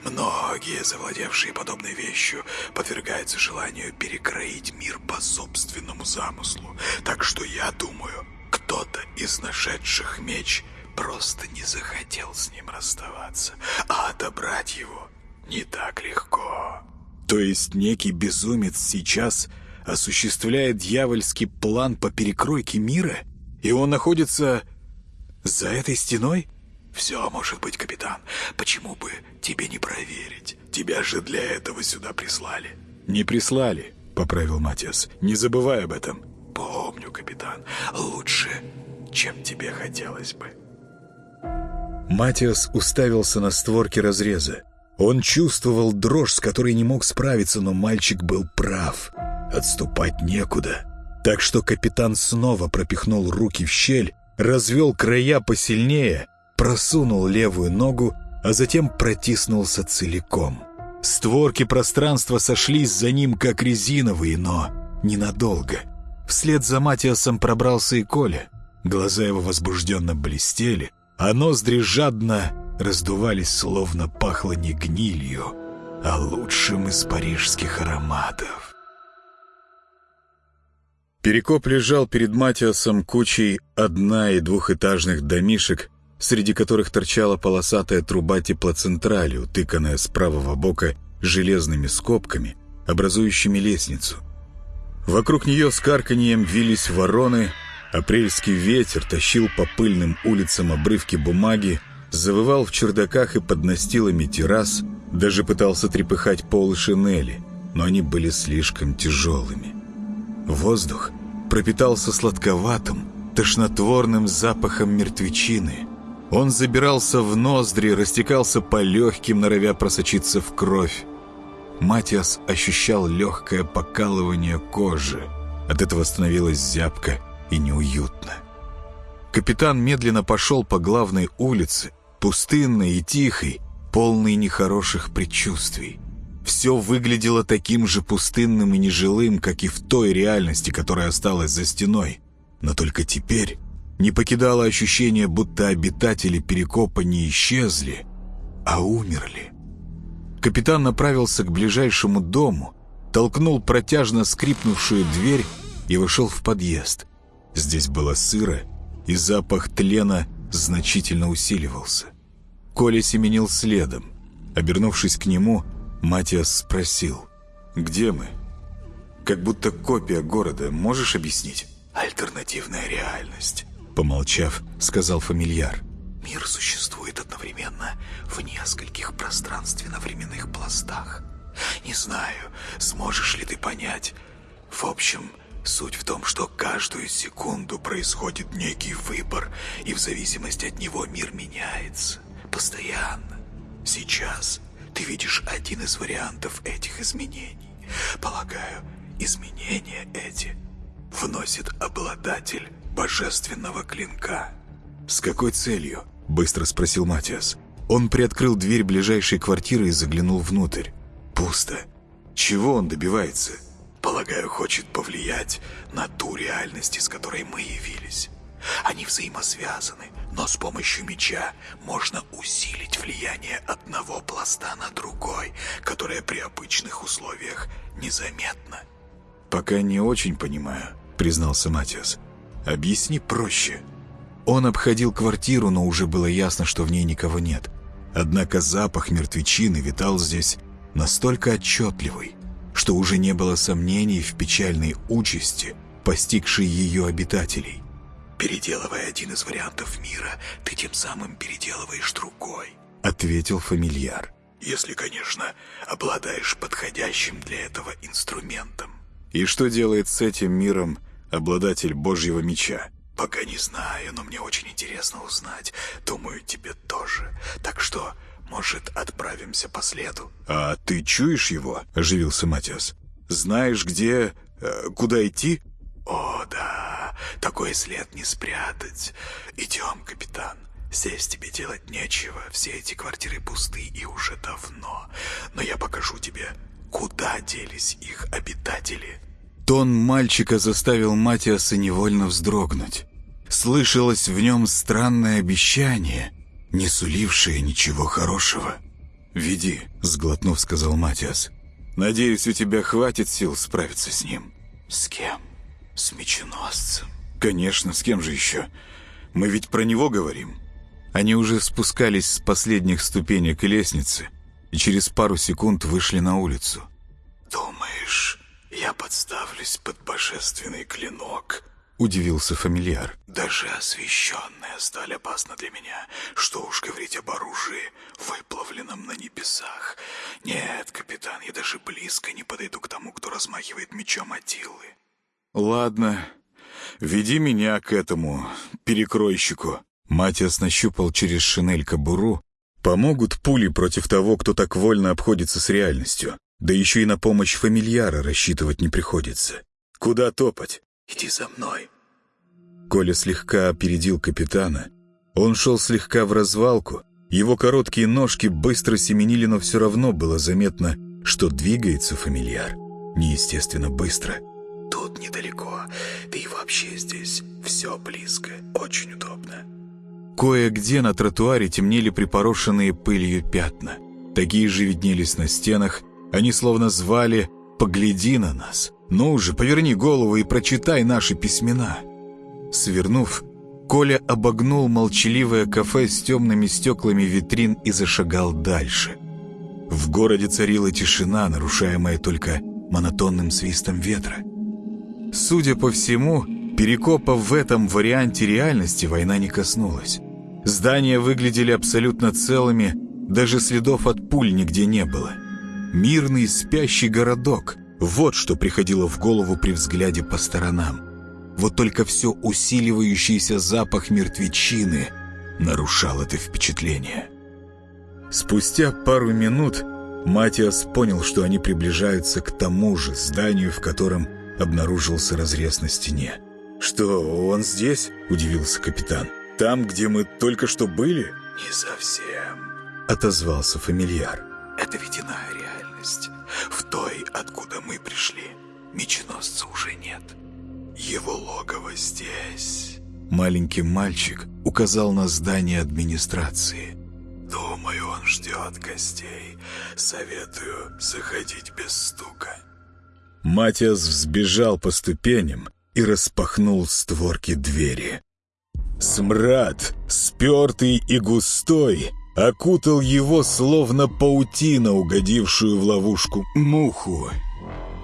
Многие, завладевшие подобной вещью, подвергаются желанию перекроить мир по собственному замыслу. Так что я думаю, кто-то из нашедших меч просто не захотел с ним расставаться, а отобрать его не так легко. То есть некий безумец сейчас осуществляет дьявольский план по перекройке мира? И он находится за этой стеной? «Все может быть, капитан. Почему бы тебе не проверить? Тебя же для этого сюда прислали». «Не прислали», — поправил Матиас. «Не забывай об этом». «Помню, капитан. Лучше, чем тебе хотелось бы». Матиас уставился на створки разреза. Он чувствовал дрожь, с которой не мог справиться, но мальчик был прав. Отступать некуда. Так что капитан снова пропихнул руки в щель, развел края посильнее просунул левую ногу, а затем протиснулся целиком. Створки пространства сошлись за ним, как резиновые, но ненадолго. Вслед за Матиасом пробрался и Коля. Глаза его возбужденно блестели, а ноздри жадно раздувались, словно пахло не гнилью, а лучшим из парижских ароматов. Перекоп лежал перед Матиасом кучей одна- и двухэтажных домишек, среди которых торчала полосатая труба теплоцентрали, утыканная с правого бока железными скобками, образующими лестницу. Вокруг нее с карканьем вились вороны, апрельский ветер тащил по пыльным улицам обрывки бумаги, завывал в чердаках и под настилами террас, даже пытался трепыхать полы шинели, но они были слишком тяжелыми. Воздух пропитался сладковатым, тошнотворным запахом мертвечины – он забирался в ноздри, растекался по легким, норовя просочиться в кровь. Матиас ощущал легкое покалывание кожи. От этого становилось зябко и неуютно. Капитан медленно пошел по главной улице, пустынной и тихой, полной нехороших предчувствий. Все выглядело таким же пустынным и нежилым, как и в той реальности, которая осталась за стеной. Но только теперь не покидало ощущение, будто обитатели перекопа не исчезли, а умерли. Капитан направился к ближайшему дому, толкнул протяжно скрипнувшую дверь и вышел в подъезд. Здесь было сыро, и запах тлена значительно усиливался. Коля семенил следом. Обернувшись к нему, Матиас спросил, «Где мы?» «Как будто копия города, можешь объяснить?» «Альтернативная реальность». Помолчав, сказал фамильяр. Мир существует одновременно в нескольких пространственно-временных пластах. Не знаю, сможешь ли ты понять. В общем, суть в том, что каждую секунду происходит некий выбор, и в зависимости от него мир меняется. Постоянно. Сейчас ты видишь один из вариантов этих изменений. Полагаю, изменения эти вносит обладатель божественного клинка. «С какой целью?» — быстро спросил Матиас. Он приоткрыл дверь ближайшей квартиры и заглянул внутрь. Пусто. Чего он добивается? Полагаю, хочет повлиять на ту реальность, из которой мы явились. Они взаимосвязаны, но с помощью меча можно усилить влияние одного пласта на другой, которое при обычных условиях незаметно. «Пока не очень понимаю», — признался Матиас. Объясни проще». Он обходил квартиру, но уже было ясно, что в ней никого нет. Однако запах мертвечины витал здесь настолько отчетливый, что уже не было сомнений в печальной участи, постигшей ее обитателей. «Переделывая один из вариантов мира, ты тем самым переделываешь другой», — ответил фамильяр. «Если, конечно, обладаешь подходящим для этого инструментом». «И что делает с этим миром обладатель Божьего меча? Пока не знаю, но мне очень интересно узнать. Думаю, тебе тоже. Так что Может, отправимся по следу?» «А ты чуешь его?» — оживился Матиас. «Знаешь, где... Э, куда идти?» «О, да, такой след не спрятать. Идем, капитан. Здесь тебе делать нечего. Все эти квартиры пусты и уже давно. Но я покажу тебе, куда делись их обитатели». Тон мальчика заставил Матиаса невольно вздрогнуть. Слышалось в нем странное обещание, не сулившее ничего хорошего. «Веди», — сглотнув, сказал Матиас. «Надеюсь, у тебя хватит сил справиться с ним». «С кем? С меченосцем?» «Конечно, с кем же еще? Мы ведь про него говорим». Они уже спускались с последних ступенек лестницы и через пару секунд вышли на улицу. «Думаешь, я подставлюсь под божественный клинок?» — удивился фамильяр. «Даже освященная сталь опасна для меня. Что уж говорить об оружии, выплавленном на небесах. Нет, капитан, я даже близко не подойду к тому, кто размахивает мечом Атилы». «Ладно, веди меня к этому перекройщику». Матиас нащупал через шинель кобуру. «Помогут пули против того, кто так вольно обходится с реальностью. Да еще и на помощь фамильяра рассчитывать не приходится. Куда топать?» «Иди за мной». Коля слегка опередил капитана. Он шел слегка в развалку. Его короткие ножки быстро семенили, но все равно было заметно, что двигается фамильяр. Неестественно быстро. «Тут недалеко. Да и вообще здесь все близко. Очень удобно». Кое-где на тротуаре темнели припорошенные пылью пятна. Такие же виднелись на стенах. Они словно звали «Погляди на нас». «Ну уже, поверни голову и прочитай наши письмена». Свернув, Коля обогнул молчаливое кафе с темными стеклами витрин и зашагал дальше. В городе царила тишина, нарушаемая только монотонным свистом ветра. Судя по всему, Перекопа в этом варианте реальности война не коснулась. Здания выглядели абсолютно целыми, даже следов от пуль нигде не было. Мирный спящий городок — вот что приходило в голову при взгляде по сторонам. Вот только все усиливающийся запах мертвечины нарушал это впечатление. Спустя пару минут Матиас понял, что они приближаются к тому же зданию, в котором обнаружился разрез на стене. «Что, он здесь?» – удивился капитан. «Там, где мы только что были?» «Не совсем», – отозвался фамильяр. «Это ведь иная реальность. В той, откуда мы пришли, меченосца уже нет. Его логово здесь». Маленький мальчик указал на здание администрации. «Думаю, он ждет гостей. Советую заходить без стука». Матиас взбежал по ступеням и распахнул створки двери. Смрад, спертый и густой, окутал его словно паутина, угодившую в ловушку муху.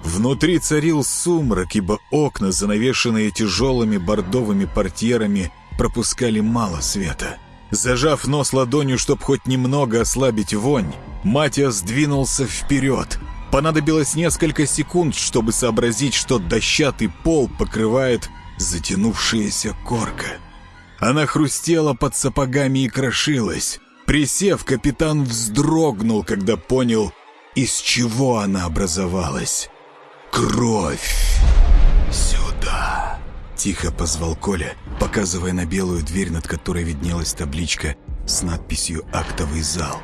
Внутри царил сумрак, ибо окна, занавешенные тяжелыми бордовыми портьерами, пропускали мало света. Зажав нос ладонью, чтобы хоть немного ослабить вонь, Матиас двинулся вперед — Понадобилось несколько секунд, чтобы сообразить, что дощатый пол покрывает затянувшаяся корка. Она хрустела под сапогами и крошилась. Присев, капитан вздрогнул, когда понял, из чего она образовалась. Кровь! «Сюда!» — тихо позвал Коля, показывая на белую дверь, над которой виднелась табличка с надписью «Актовый зал».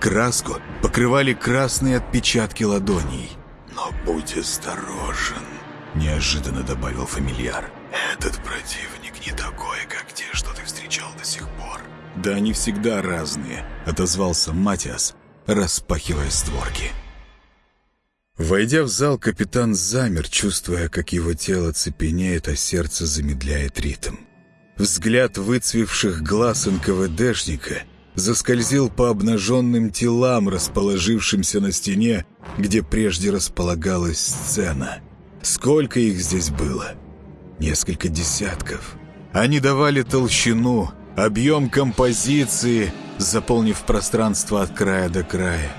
Краску покрывали красные отпечатки ладоней. «Но будь осторожен», — неожиданно добавил фамильяр. «Этот противник не такой, как те, что ты «Да они всегда разные», — отозвался Матиас, распахивая створки. Войдя в зал, капитан замер, чувствуя, как его тело цепенеет, а сердце замедляет ритм. Взгляд выцвевших глаз НКВДшника заскользил по обнаженным телам, расположившимся на стене, где прежде располагалась сцена. Сколько их здесь было? Несколько десятков. Они давали толщину, объем композиции, заполнив пространство от края до края.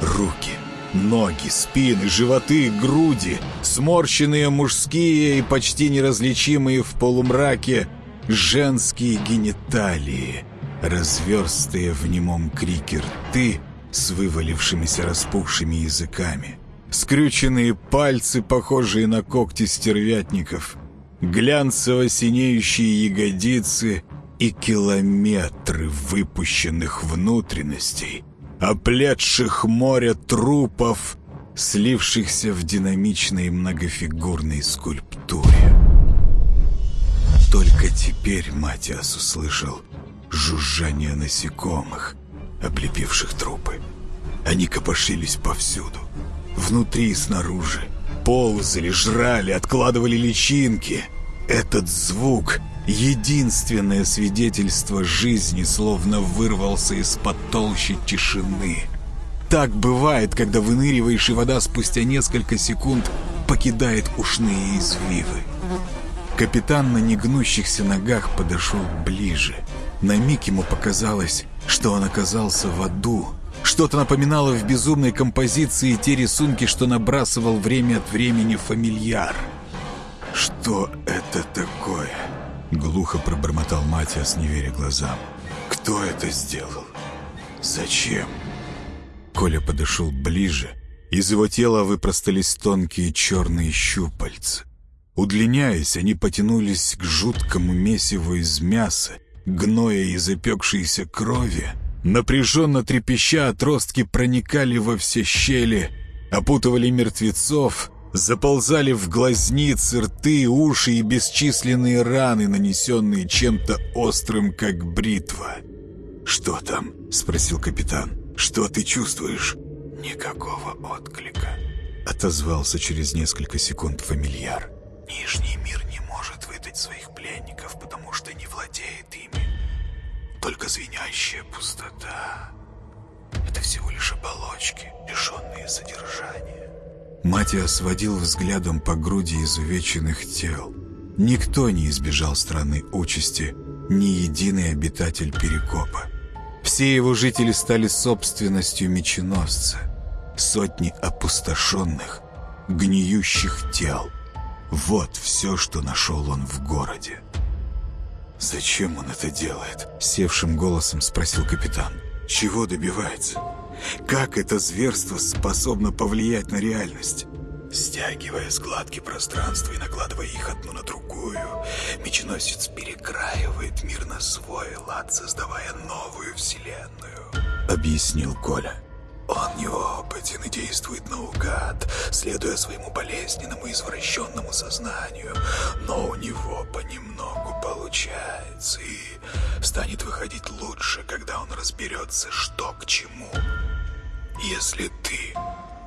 Руки, ноги, спины, животы, груди, сморщенные мужские и почти неразличимые в полумраке женские гениталии — разверстые в немом крике рты с вывалившимися распухшими языками, скрюченные пальцы, похожие на когти стервятников, глянцево-синеющие ягодицы и километры выпущенных внутренностей, оплетших море трупов, слившихся в динамичной многофигурной скульптуре. Только теперь Матиас услышал жужжание насекомых, облепивших трупы. Они копошились повсюду, внутри и снаружи. Ползали, жрали, откладывали личинки. Этот звук — единственное свидетельство жизни, словно вырвался из-под толщи тишины. Так бывает, когда выныриваешь, и вода спустя несколько секунд покидает ушные извивы. Капитан на негнущихся ногах подошел ближе. На миг ему показалось, что он оказался в аду. Что-то напоминало в безумной композиции те рисунки, что набрасывал время от времени фамильяр. «Что это такое?» — глухо пробормотал Матиас, не веря глазам. «Кто это сделал? Зачем?» Коля подошел ближе. Из его тела выпростались тонкие черные щупальца. Удлиняясь, они потянулись к жуткому месиву из мяса, гноя и запекшейся крови. Напряженно трепеща, отростки проникали во все щели, опутывали мертвецов, заползали в глазницы, рты, уши и бесчисленные раны, нанесенные чем-то острым, как бритва. «Что там?» — спросил капитан. «Что ты чувствуешь?» «Никакого отклика», — отозвался через несколько секунд фамильяр. Нижний мир не может выдать своих пленников, потому что не владеет ими. Только звенящая пустота. Это всего лишь оболочки, лишенные содержания. Матиас водил взглядом по груди изувеченных тел. Никто не избежал страны участи, ни единый обитатель Перекопа. Все его жители стали собственностью меченосца. Сотни опустошенных, гниющих тел — вот все, что нашел он в городе. «Зачем он это делает?» — севшим голосом спросил капитан. «Чего добивается? Как это зверство способно повлиять на реальность?» Стягивая складки пространства и накладывая их одну на другую, меченосец перекраивает мир на свой лад, создавая новую вселенную. Объяснил Коля. Он неопытен и действует наугад, следуя своему болезненному извращенному сознанию, но у него понемногу получается и станет выходить лучше, когда он разберется, что к чему. Если ты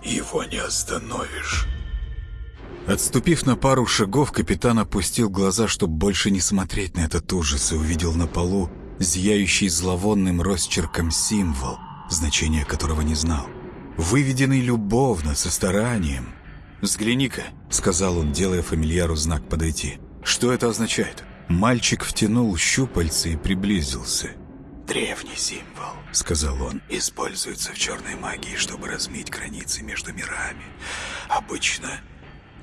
его не остановишь... Отступив на пару шагов, капитан опустил глаза, чтобы больше не смотреть на этот ужас, и увидел на полу зияющий зловонным росчерком символ — значения которого не знал. Выведенный любовно, со старанием. «Взгляни-ка», — сказал он, делая фамильяру знак подойти. «Что это означает?» Мальчик втянул щупальцы и приблизился. «Древний символ», — сказал он, — «используется в черной магии, чтобы размыть границы между мирами. Обычно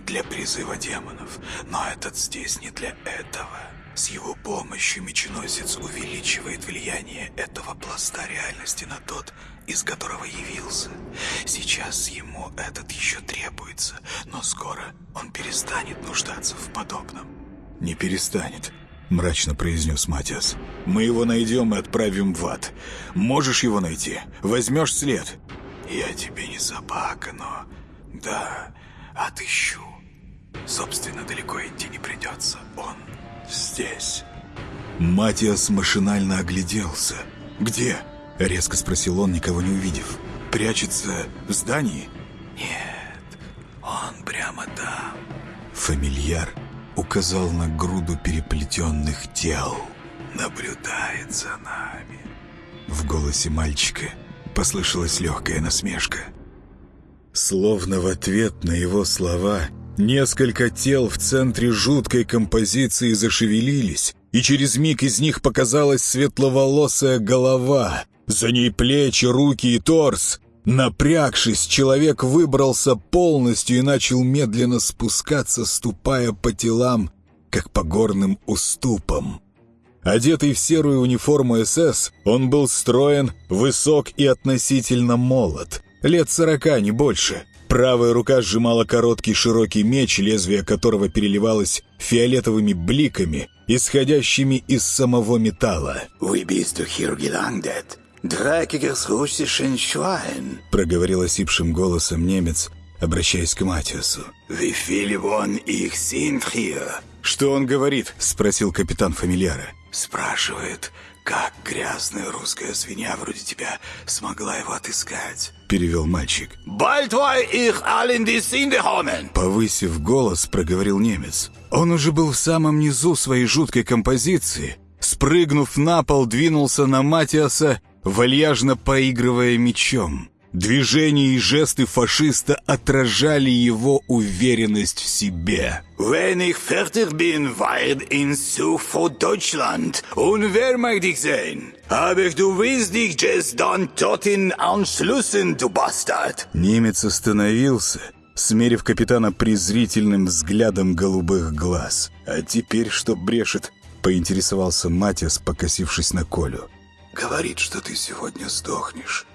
для призыва демонов, но этот здесь не для этого». С его помощью меченосец увеличивает влияние этого пласта реальности на тот, из которого явился. Сейчас ему этот еще требуется, но скоро он перестанет нуждаться в подобном. «Не перестанет», — мрачно произнес Матиас. «Мы его найдем и отправим в ад. Можешь его найти? Возьмешь след?» «Я тебе не собака, но... Да, отыщу. Собственно, далеко идти не придется. Он здесь». Матиас машинально огляделся. «Где?» — резко спросил он, никого не увидев. «Прячется в здании?» «Нет, он прямо там». Фамильяр указал на груду переплетенных тел. «Наблюдает за нами». В голосе мальчика послышалась легкая насмешка. Словно в ответ на его слова Несколько тел в центре жуткой композиции зашевелились, и через миг из них показалась светловолосая голова. За ней плечи, руки и торс. Напрягшись, человек выбрался полностью и начал медленно спускаться, ступая по телам, как по горным уступам. Одетый в серую униформу СС, он был строен, высок и относительно молод. Лет сорока, не больше. Правая рука сжимала короткий широкий меч, лезвие которого переливалось фиолетовыми бликами, исходящими из самого металла. «Wie bist du hier gelandet? Dreckiges russischen Schwein!» проговорил осипшим голосом немец, обращаясь к Матиасу. «Wie viele von ich sind hier?» «Что он говорит?» — спросил капитан фамильяра. «Спрашивает, как грязная русская свинья вроде тебя смогла его отыскать?» — перевел мальчик. «Bald war ich allen die Sinde kommen!» Повысив голос, проговорил немец. Он уже был в самом низу своей жуткой композиции. Спрыгнув на пол, двинулся на Матиаса, вальяжно поигрывая мечом. Движения и жесты фашиста отражали его уверенность в себе. «Wenn ich fertig bin, weit in sofort Deutschland und wer mag dich sehen? Aber du willst dich jetzt dann dorthin anschließen, du Bastard!» Немец остановился, смерив капитана презрительным взглядом голубых глаз. «А теперь что брешет?» — поинтересовался Матиас, покосившись на Колю. «Говорит, что ты сегодня сдохнешь»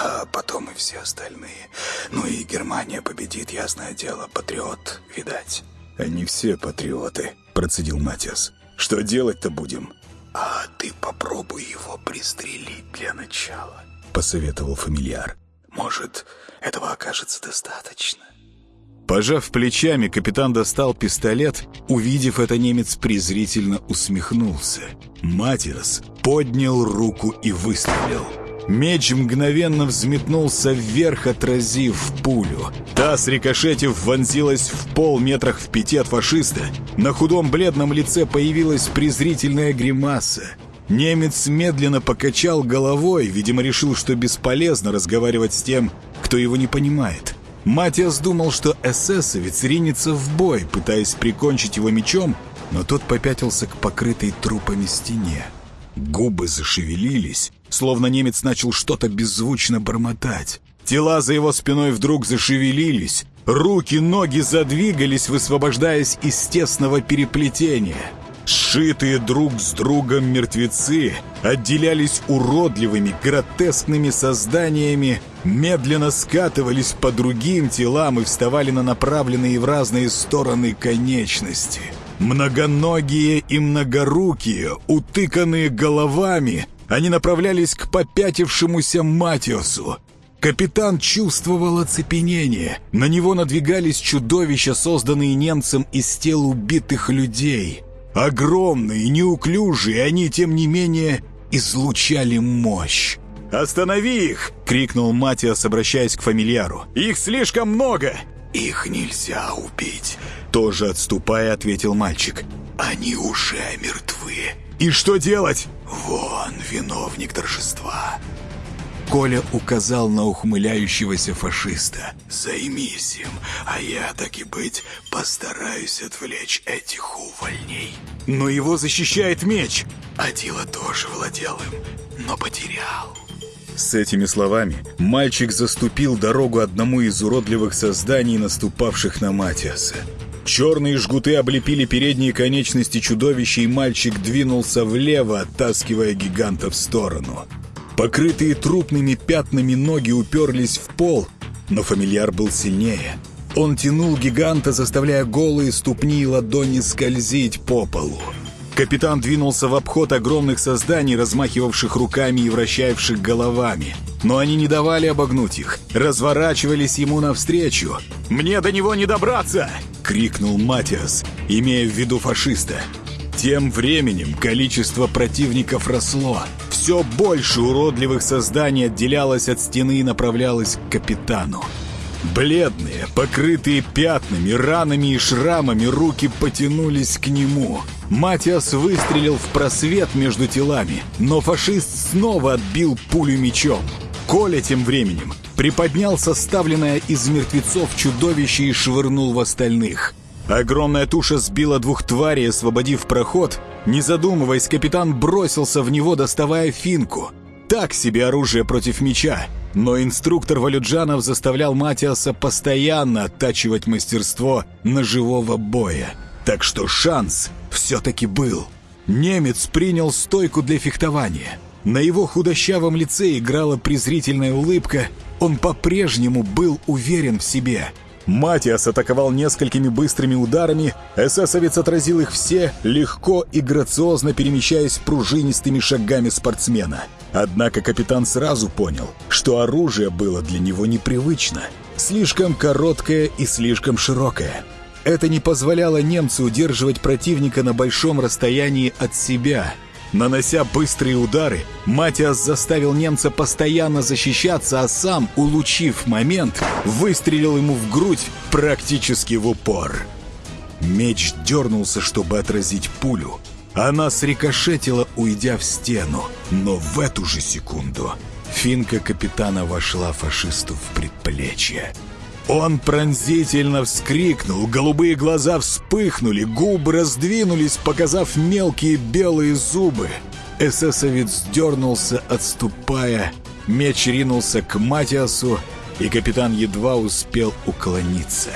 а потом и все остальные. Ну и Германия победит, ясное дело, патриот, видать. Они все патриоты, процедил Матиас. Что делать-то будем? А ты попробуй его пристрелить для начала, посоветовал фамильяр. Может, этого окажется достаточно. Пожав плечами, капитан достал пистолет. Увидев это, немец презрительно усмехнулся. Матиас поднял руку и выстрелил. Меч мгновенно взметнулся вверх, отразив пулю. Та, срикошетив, вонзилась в пол метрах в пяти от фашиста. На худом бледном лице появилась презрительная гримаса. Немец медленно покачал головой, видимо, решил, что бесполезно разговаривать с тем, кто его не понимает. Матиас думал, что эсэсовец ринется в бой, пытаясь прикончить его мечом, но тот попятился к покрытой трупами стене. Губы зашевелились, словно немец начал что-то беззвучно бормотать. Тела за его спиной вдруг зашевелились, руки, ноги задвигались, высвобождаясь из тесного переплетения. Сшитые друг с другом мертвецы отделялись уродливыми, гротескными созданиями, медленно скатывались по другим телам и вставали на направленные в разные стороны конечности — Многоногие и многорукие, утыканные головами, они направлялись к попятившемуся Матиосу. Капитан чувствовал оцепенение. На него надвигались чудовища, созданные немцем из тел убитых людей. Огромные, неуклюжие, они, тем не менее, излучали мощь. «Останови их!» — крикнул Матиас, обращаясь к фамильяру. «Их слишком много!» «Их нельзя убить!» Тоже отступая, ответил мальчик. «Они уже мертвы!» «И что делать?» «Вон виновник торжества!» Коля указал на ухмыляющегося фашиста. «Займись им, а я, так и быть, постараюсь отвлечь этих увольней». «Но его защищает меч!» «Адила тоже владел им, но потерял». С этими словами мальчик заступил дорогу одному из уродливых созданий, наступавших на Матиаса. Черные жгуты облепили передние конечности чудовища, и мальчик двинулся влево, оттаскивая гиганта в сторону. Покрытые трупными пятнами ноги уперлись в пол, но фамильяр был сильнее. Он тянул гиганта, заставляя голые ступни и ладони скользить по полу. Капитан двинулся в обход огромных созданий, размахивавших руками и вращавших головами. Но они не давали обогнуть их, разворачивались ему навстречу. «Мне до него не добраться!» — крикнул Матиас, имея в виду фашиста. Тем временем количество противников росло. Все больше уродливых созданий отделялось от стены и направлялось к капитану. Бледные, покрытые пятнами, ранами и шрамами, руки потянулись к нему — Матиас выстрелил в просвет между телами, но фашист снова отбил пулю мечом. Коля тем временем приподнял составленное из мертвецов чудовище и швырнул в остальных. Огромная туша сбила двух тварей, освободив проход. Не задумываясь, капитан бросился в него, доставая финку. Так себе оружие против меча. Но инструктор Валюджанов заставлял Матиаса постоянно оттачивать мастерство ножевого боя. Так что шанс все-таки был. Немец принял стойку для фехтования. На его худощавом лице играла презрительная улыбка. Он по-прежнему был уверен в себе. Матиас атаковал несколькими быстрыми ударами, эсэсовец отразил их все, легко и грациозно перемещаясь пружинистыми шагами спортсмена. Однако капитан сразу понял, что оружие было для него непривычно, слишком короткое и слишком широкое. Это не позволяло немцу удерживать противника на большом расстоянии от себя – Нанося быстрые удары, Матиас заставил немца постоянно защищаться, а сам, улучив момент, выстрелил ему в грудь практически в упор. Меч дернулся, чтобы отразить пулю. Она срикошетила, уйдя в стену. Но в эту же секунду финка капитана вошла фашисту в предплечье. Он пронзительно вскрикнул, голубые глаза вспыхнули, губы раздвинулись, показав мелкие белые зубы. Эсэсовец дернулся, отступая, меч ринулся к Матиасу, и капитан едва успел уклониться.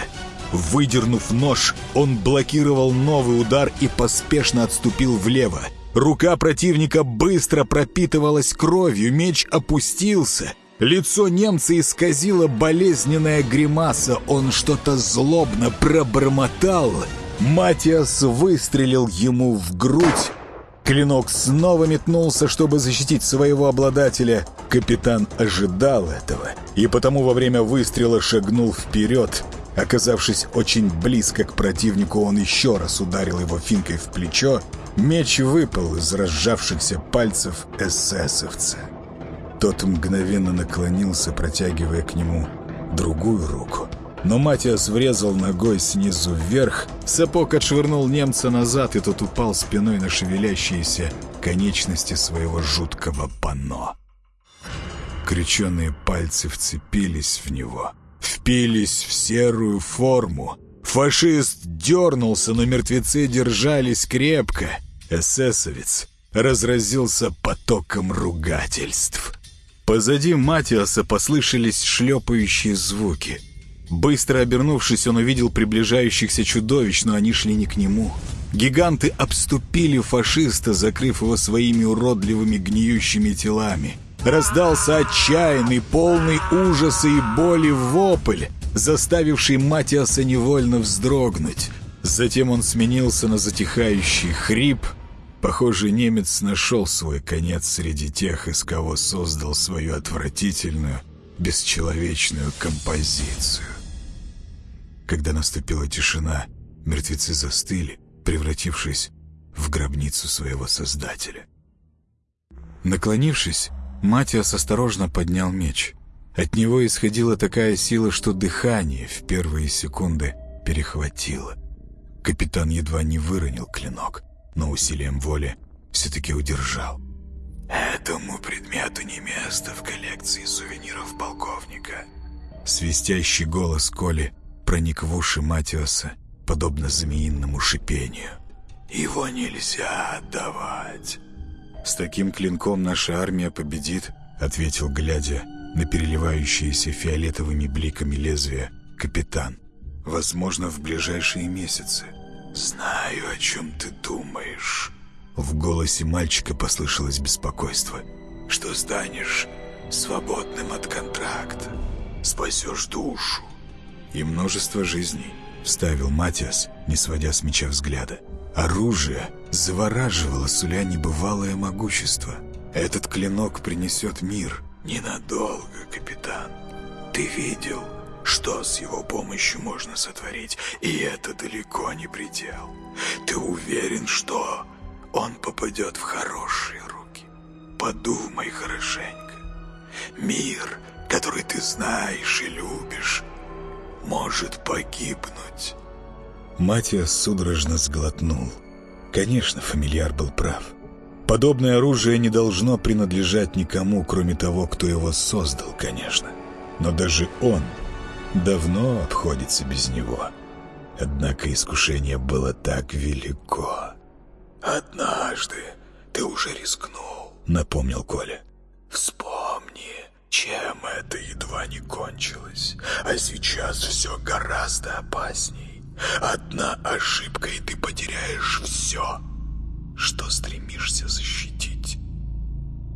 Выдернув нож, он блокировал новый удар и поспешно отступил влево. Рука противника быстро пропитывалась кровью, меч опустился — Лицо немца исказило болезненная гримаса. Он что-то злобно пробормотал. Матиас выстрелил ему в грудь. Клинок снова метнулся, чтобы защитить своего обладателя. Капитан ожидал этого, и потому во время выстрела шагнул вперед. Оказавшись очень близко к противнику, он еще раз ударил его финкой в плечо. Меч выпал из разжавшихся пальцев эсэсовца. Тот мгновенно наклонился, протягивая к нему другую руку. Но Матиас врезал ногой снизу вверх, сапог отшвырнул немца назад, и тот упал спиной на шевелящиеся конечности своего жуткого панно. Крюченые пальцы вцепились в него, впились в серую форму. Фашист дернулся, но мертвецы держались крепко. Эсэсовец разразился потоком ругательств. Позади Матиаса послышались шлепающие звуки. Быстро обернувшись, он увидел приближающихся чудовищ, но они шли не к нему. Гиганты обступили фашиста, закрыв его своими уродливыми гниющими телами. Раздался отчаянный, полный ужаса и боли вопль, заставивший Матиаса невольно вздрогнуть. Затем он сменился на затихающий хрип — Похоже, немец нашел свой конец среди тех, из кого создал свою отвратительную, бесчеловечную композицию. Когда наступила тишина, мертвецы застыли, превратившись в гробницу своего создателя. Наклонившись, Матиас осторожно поднял меч. От него исходила такая сила, что дыхание в первые секунды перехватило. Капитан едва не выронил клинок но усилием воли все-таки удержал. «Этому предмету не место в коллекции сувениров полковника». Свистящий голос Коли проник в уши Матиоса, подобно змеиному шипению. «Его нельзя отдавать». «С таким клинком наша армия победит», — ответил, глядя на переливающиеся фиолетовыми бликами лезвия капитан. «Возможно, в ближайшие месяцы». «Знаю, о чем ты думаешь». В голосе мальчика послышалось беспокойство. «Что станешь свободным от контракта, спасешь душу». «И множество жизней», — вставил Матиас, не сводя с меча взгляда. «Оружие завораживало, суля небывалое могущество. Этот клинок принесет мир». «Ненадолго, капитан. Ты видел, что с его помощью можно сотворить, и это далеко не предел. Ты уверен, что он попадет в хорошие руки? Подумай хорошенько. Мир, который ты знаешь и любишь, может погибнуть. Матиас судорожно сглотнул. Конечно, фамильяр был прав. Подобное оружие не должно принадлежать никому, кроме того, кто его создал, конечно. Но даже он давно обходится без него. Однако искушение было так велико. «Однажды ты уже рискнул», — напомнил Коля. «Вспомни, чем это едва не кончилось. А сейчас все гораздо опасней. Одна ошибка, и ты потеряешь все. что стремишься защитить.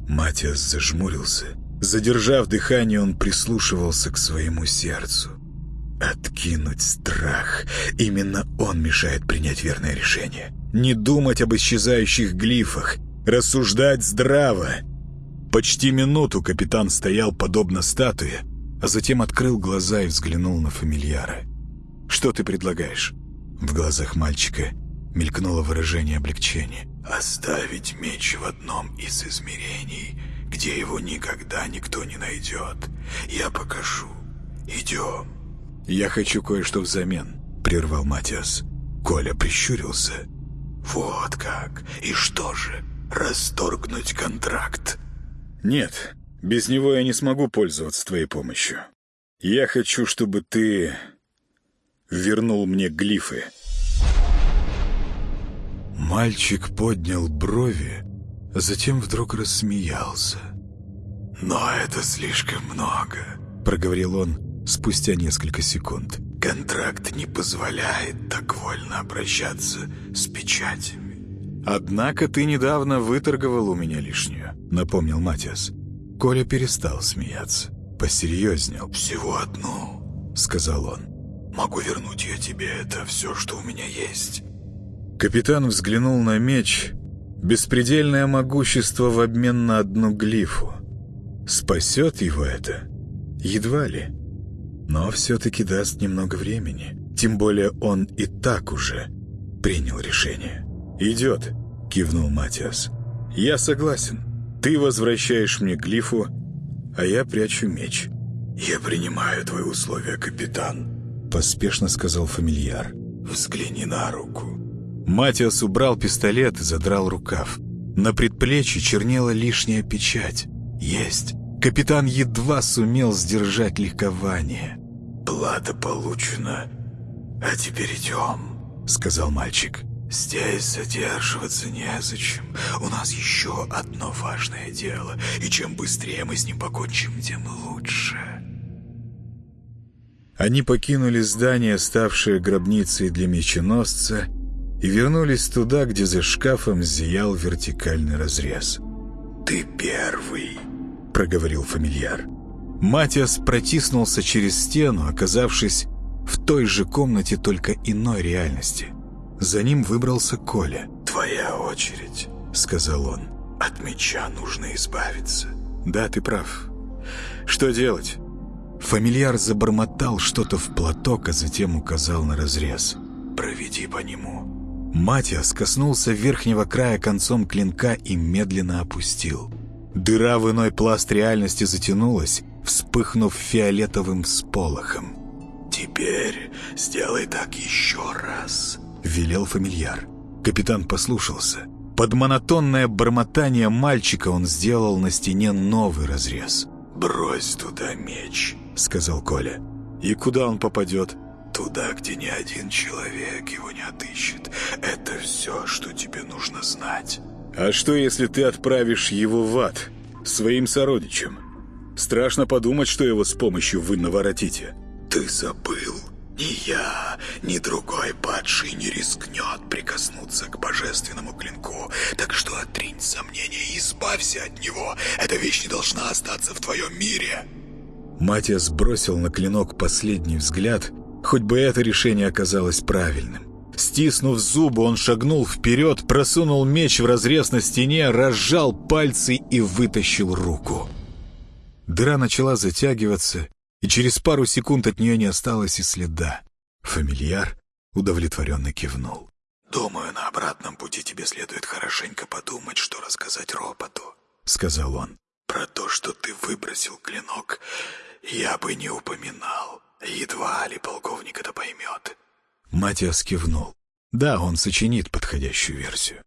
Матиас зажмурился. Задержав дыхание, он прислушивался к своему сердцу. Откинуть страх. Именно он мешает принять верное решение. Не думать об исчезающих глифах. Рассуждать здраво. Почти минуту капитан стоял подобно статуе, а затем открыл глаза и взглянул на фамильяра. «Что ты предлагаешь?» В глазах мальчика мелькнуло выражение облегчения. «Оставить меч в одном из измерений, где его никогда никто не найдет. Я покажу. Идем». «Я хочу кое-что взамен», — прервал Матиас. Коля прищурился. «Вот как. И что же? Расторгнуть контракт?» «Нет, без него я не смогу пользоваться твоей помощью. Я хочу, чтобы ты вернул мне глифы». Мальчик поднял брови, затем вдруг рассмеялся. «Но это слишком много», — проговорил он спустя несколько секунд. «Контракт не позволяет так вольно обращаться с печатями». «Однако ты недавно выторговал у меня лишнюю», — напомнил Матиас. Коля перестал смеяться, посерьезнел. «Всего одну», — сказал он. «Могу вернуть я тебе, это все, что у меня есть». Капитан взглянул на меч. Беспредельное могущество в обмен на одну глифу. Спасет его это? Едва ли. Но все-таки даст немного времени. Тем более он и так уже принял решение. «Идет», — кивнул Матиас. «Я согласен. Ты возвращаешь мне глифу, а я прячу меч». «Я принимаю твои условия, капитан», — поспешно сказал фамильяр. «Взгляни на руку». Матиас убрал пистолет и задрал рукав. На предплечье чернела лишняя печать. Есть. Капитан едва сумел сдержать ликование. «Плата получена. А теперь идем», — сказал мальчик. «Здесь задерживаться незачем. У нас еще одно важное дело, и чем быстрее мы с ним покончим, тем лучше». Они покинули здание, ставшее гробницей для меченосца, и вернулись туда, где за шкафом зиял вертикальный разрез. «Ты первый», — проговорил фамильяр. Матиас протиснулся через стену, оказавшись в той же комнате, только иной реальности. За ним выбрался Коля. «Твоя очередь», — сказал он. «От меча нужно избавиться». «Да, ты прав. Что делать?» Фамильяр забормотал что-то в платок, а затем указал на разрез. «Проведи по нему». Матиас коснулся верхнего края концом клинка и медленно опустил. Дыра в иной пласт реальности затянулась, вспыхнув фиолетовым сполохом. «Теперь сделай так еще раз», — велел фамильяр. Капитан послушался. Под монотонное бормотание мальчика он сделал на стене новый разрез. «Брось туда меч», — сказал Коля. «И куда он попадет?» Туда, где ни один человек его не отыщет. Это все, что тебе нужно знать. А что, если ты отправишь его в ад своим сородичам? Страшно подумать, что его с помощью вы наворотите. Ты забыл? Ни я, ни другой падший не рискнет прикоснуться к божественному клинку. Так что отринь сомнения и избавься от него. Эта вещь не должна остаться в твоем мире. Матиас бросил на клинок последний взгляд — хоть бы это решение оказалось правильным. Стиснув зубы, он шагнул вперед, просунул меч в разрез на стене, разжал пальцы и вытащил руку. Дыра начала затягиваться, и через пару секунд от нее не осталось и следа. Фамильяр удовлетворенно кивнул. «Думаю, на обратном пути тебе следует хорошенько подумать, что рассказать роботу», — сказал он. «Про то, что ты выбросил клинок, я бы не упоминал. Едва ли полковник это поймет. Матиас кивнул. Да, он сочинит подходящую версию.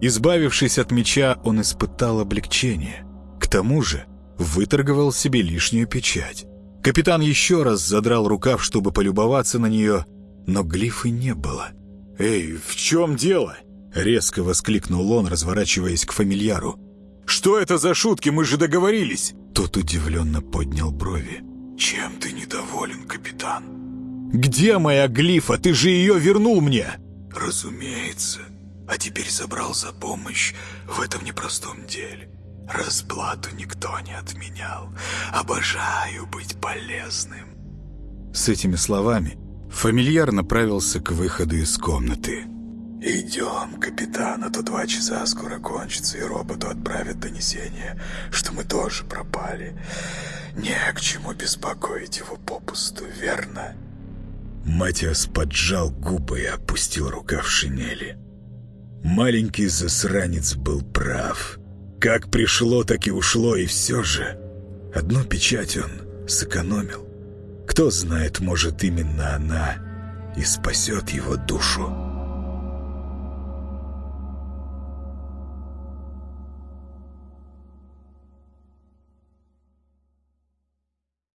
Избавившись от меча, он испытал облегчение. К тому же выторговал себе лишнюю печать. Капитан еще раз задрал рукав, чтобы полюбоваться на нее, но глифы не было. «Эй, в чем дело?» — резко воскликнул он, разворачиваясь к фамильяру. «Что это за шутки? Мы же договорились!» Тот удивленно поднял брови. «Чем ты недоволен, капитан?» «Где моя глифа? Ты же ее вернул мне!» «Разумеется. а теперь забрал за помощь в этом непростом деле. Расплату никто не отменял. Обожаю быть полезным. С этими словами фамильяр направился к выходу из комнаты. «Идем, капитан, а то два часа скоро кончится, и роботу отправят донесение, что мы тоже пропали. Не к чему беспокоить его попусту, верно?» Матиас поджал губы и опустил рука в шинели. Маленький засранец был прав. Как пришло, так и ушло, и все же... Одну печать он сэкономил. Кто знает, может, именно она и спасет его душу.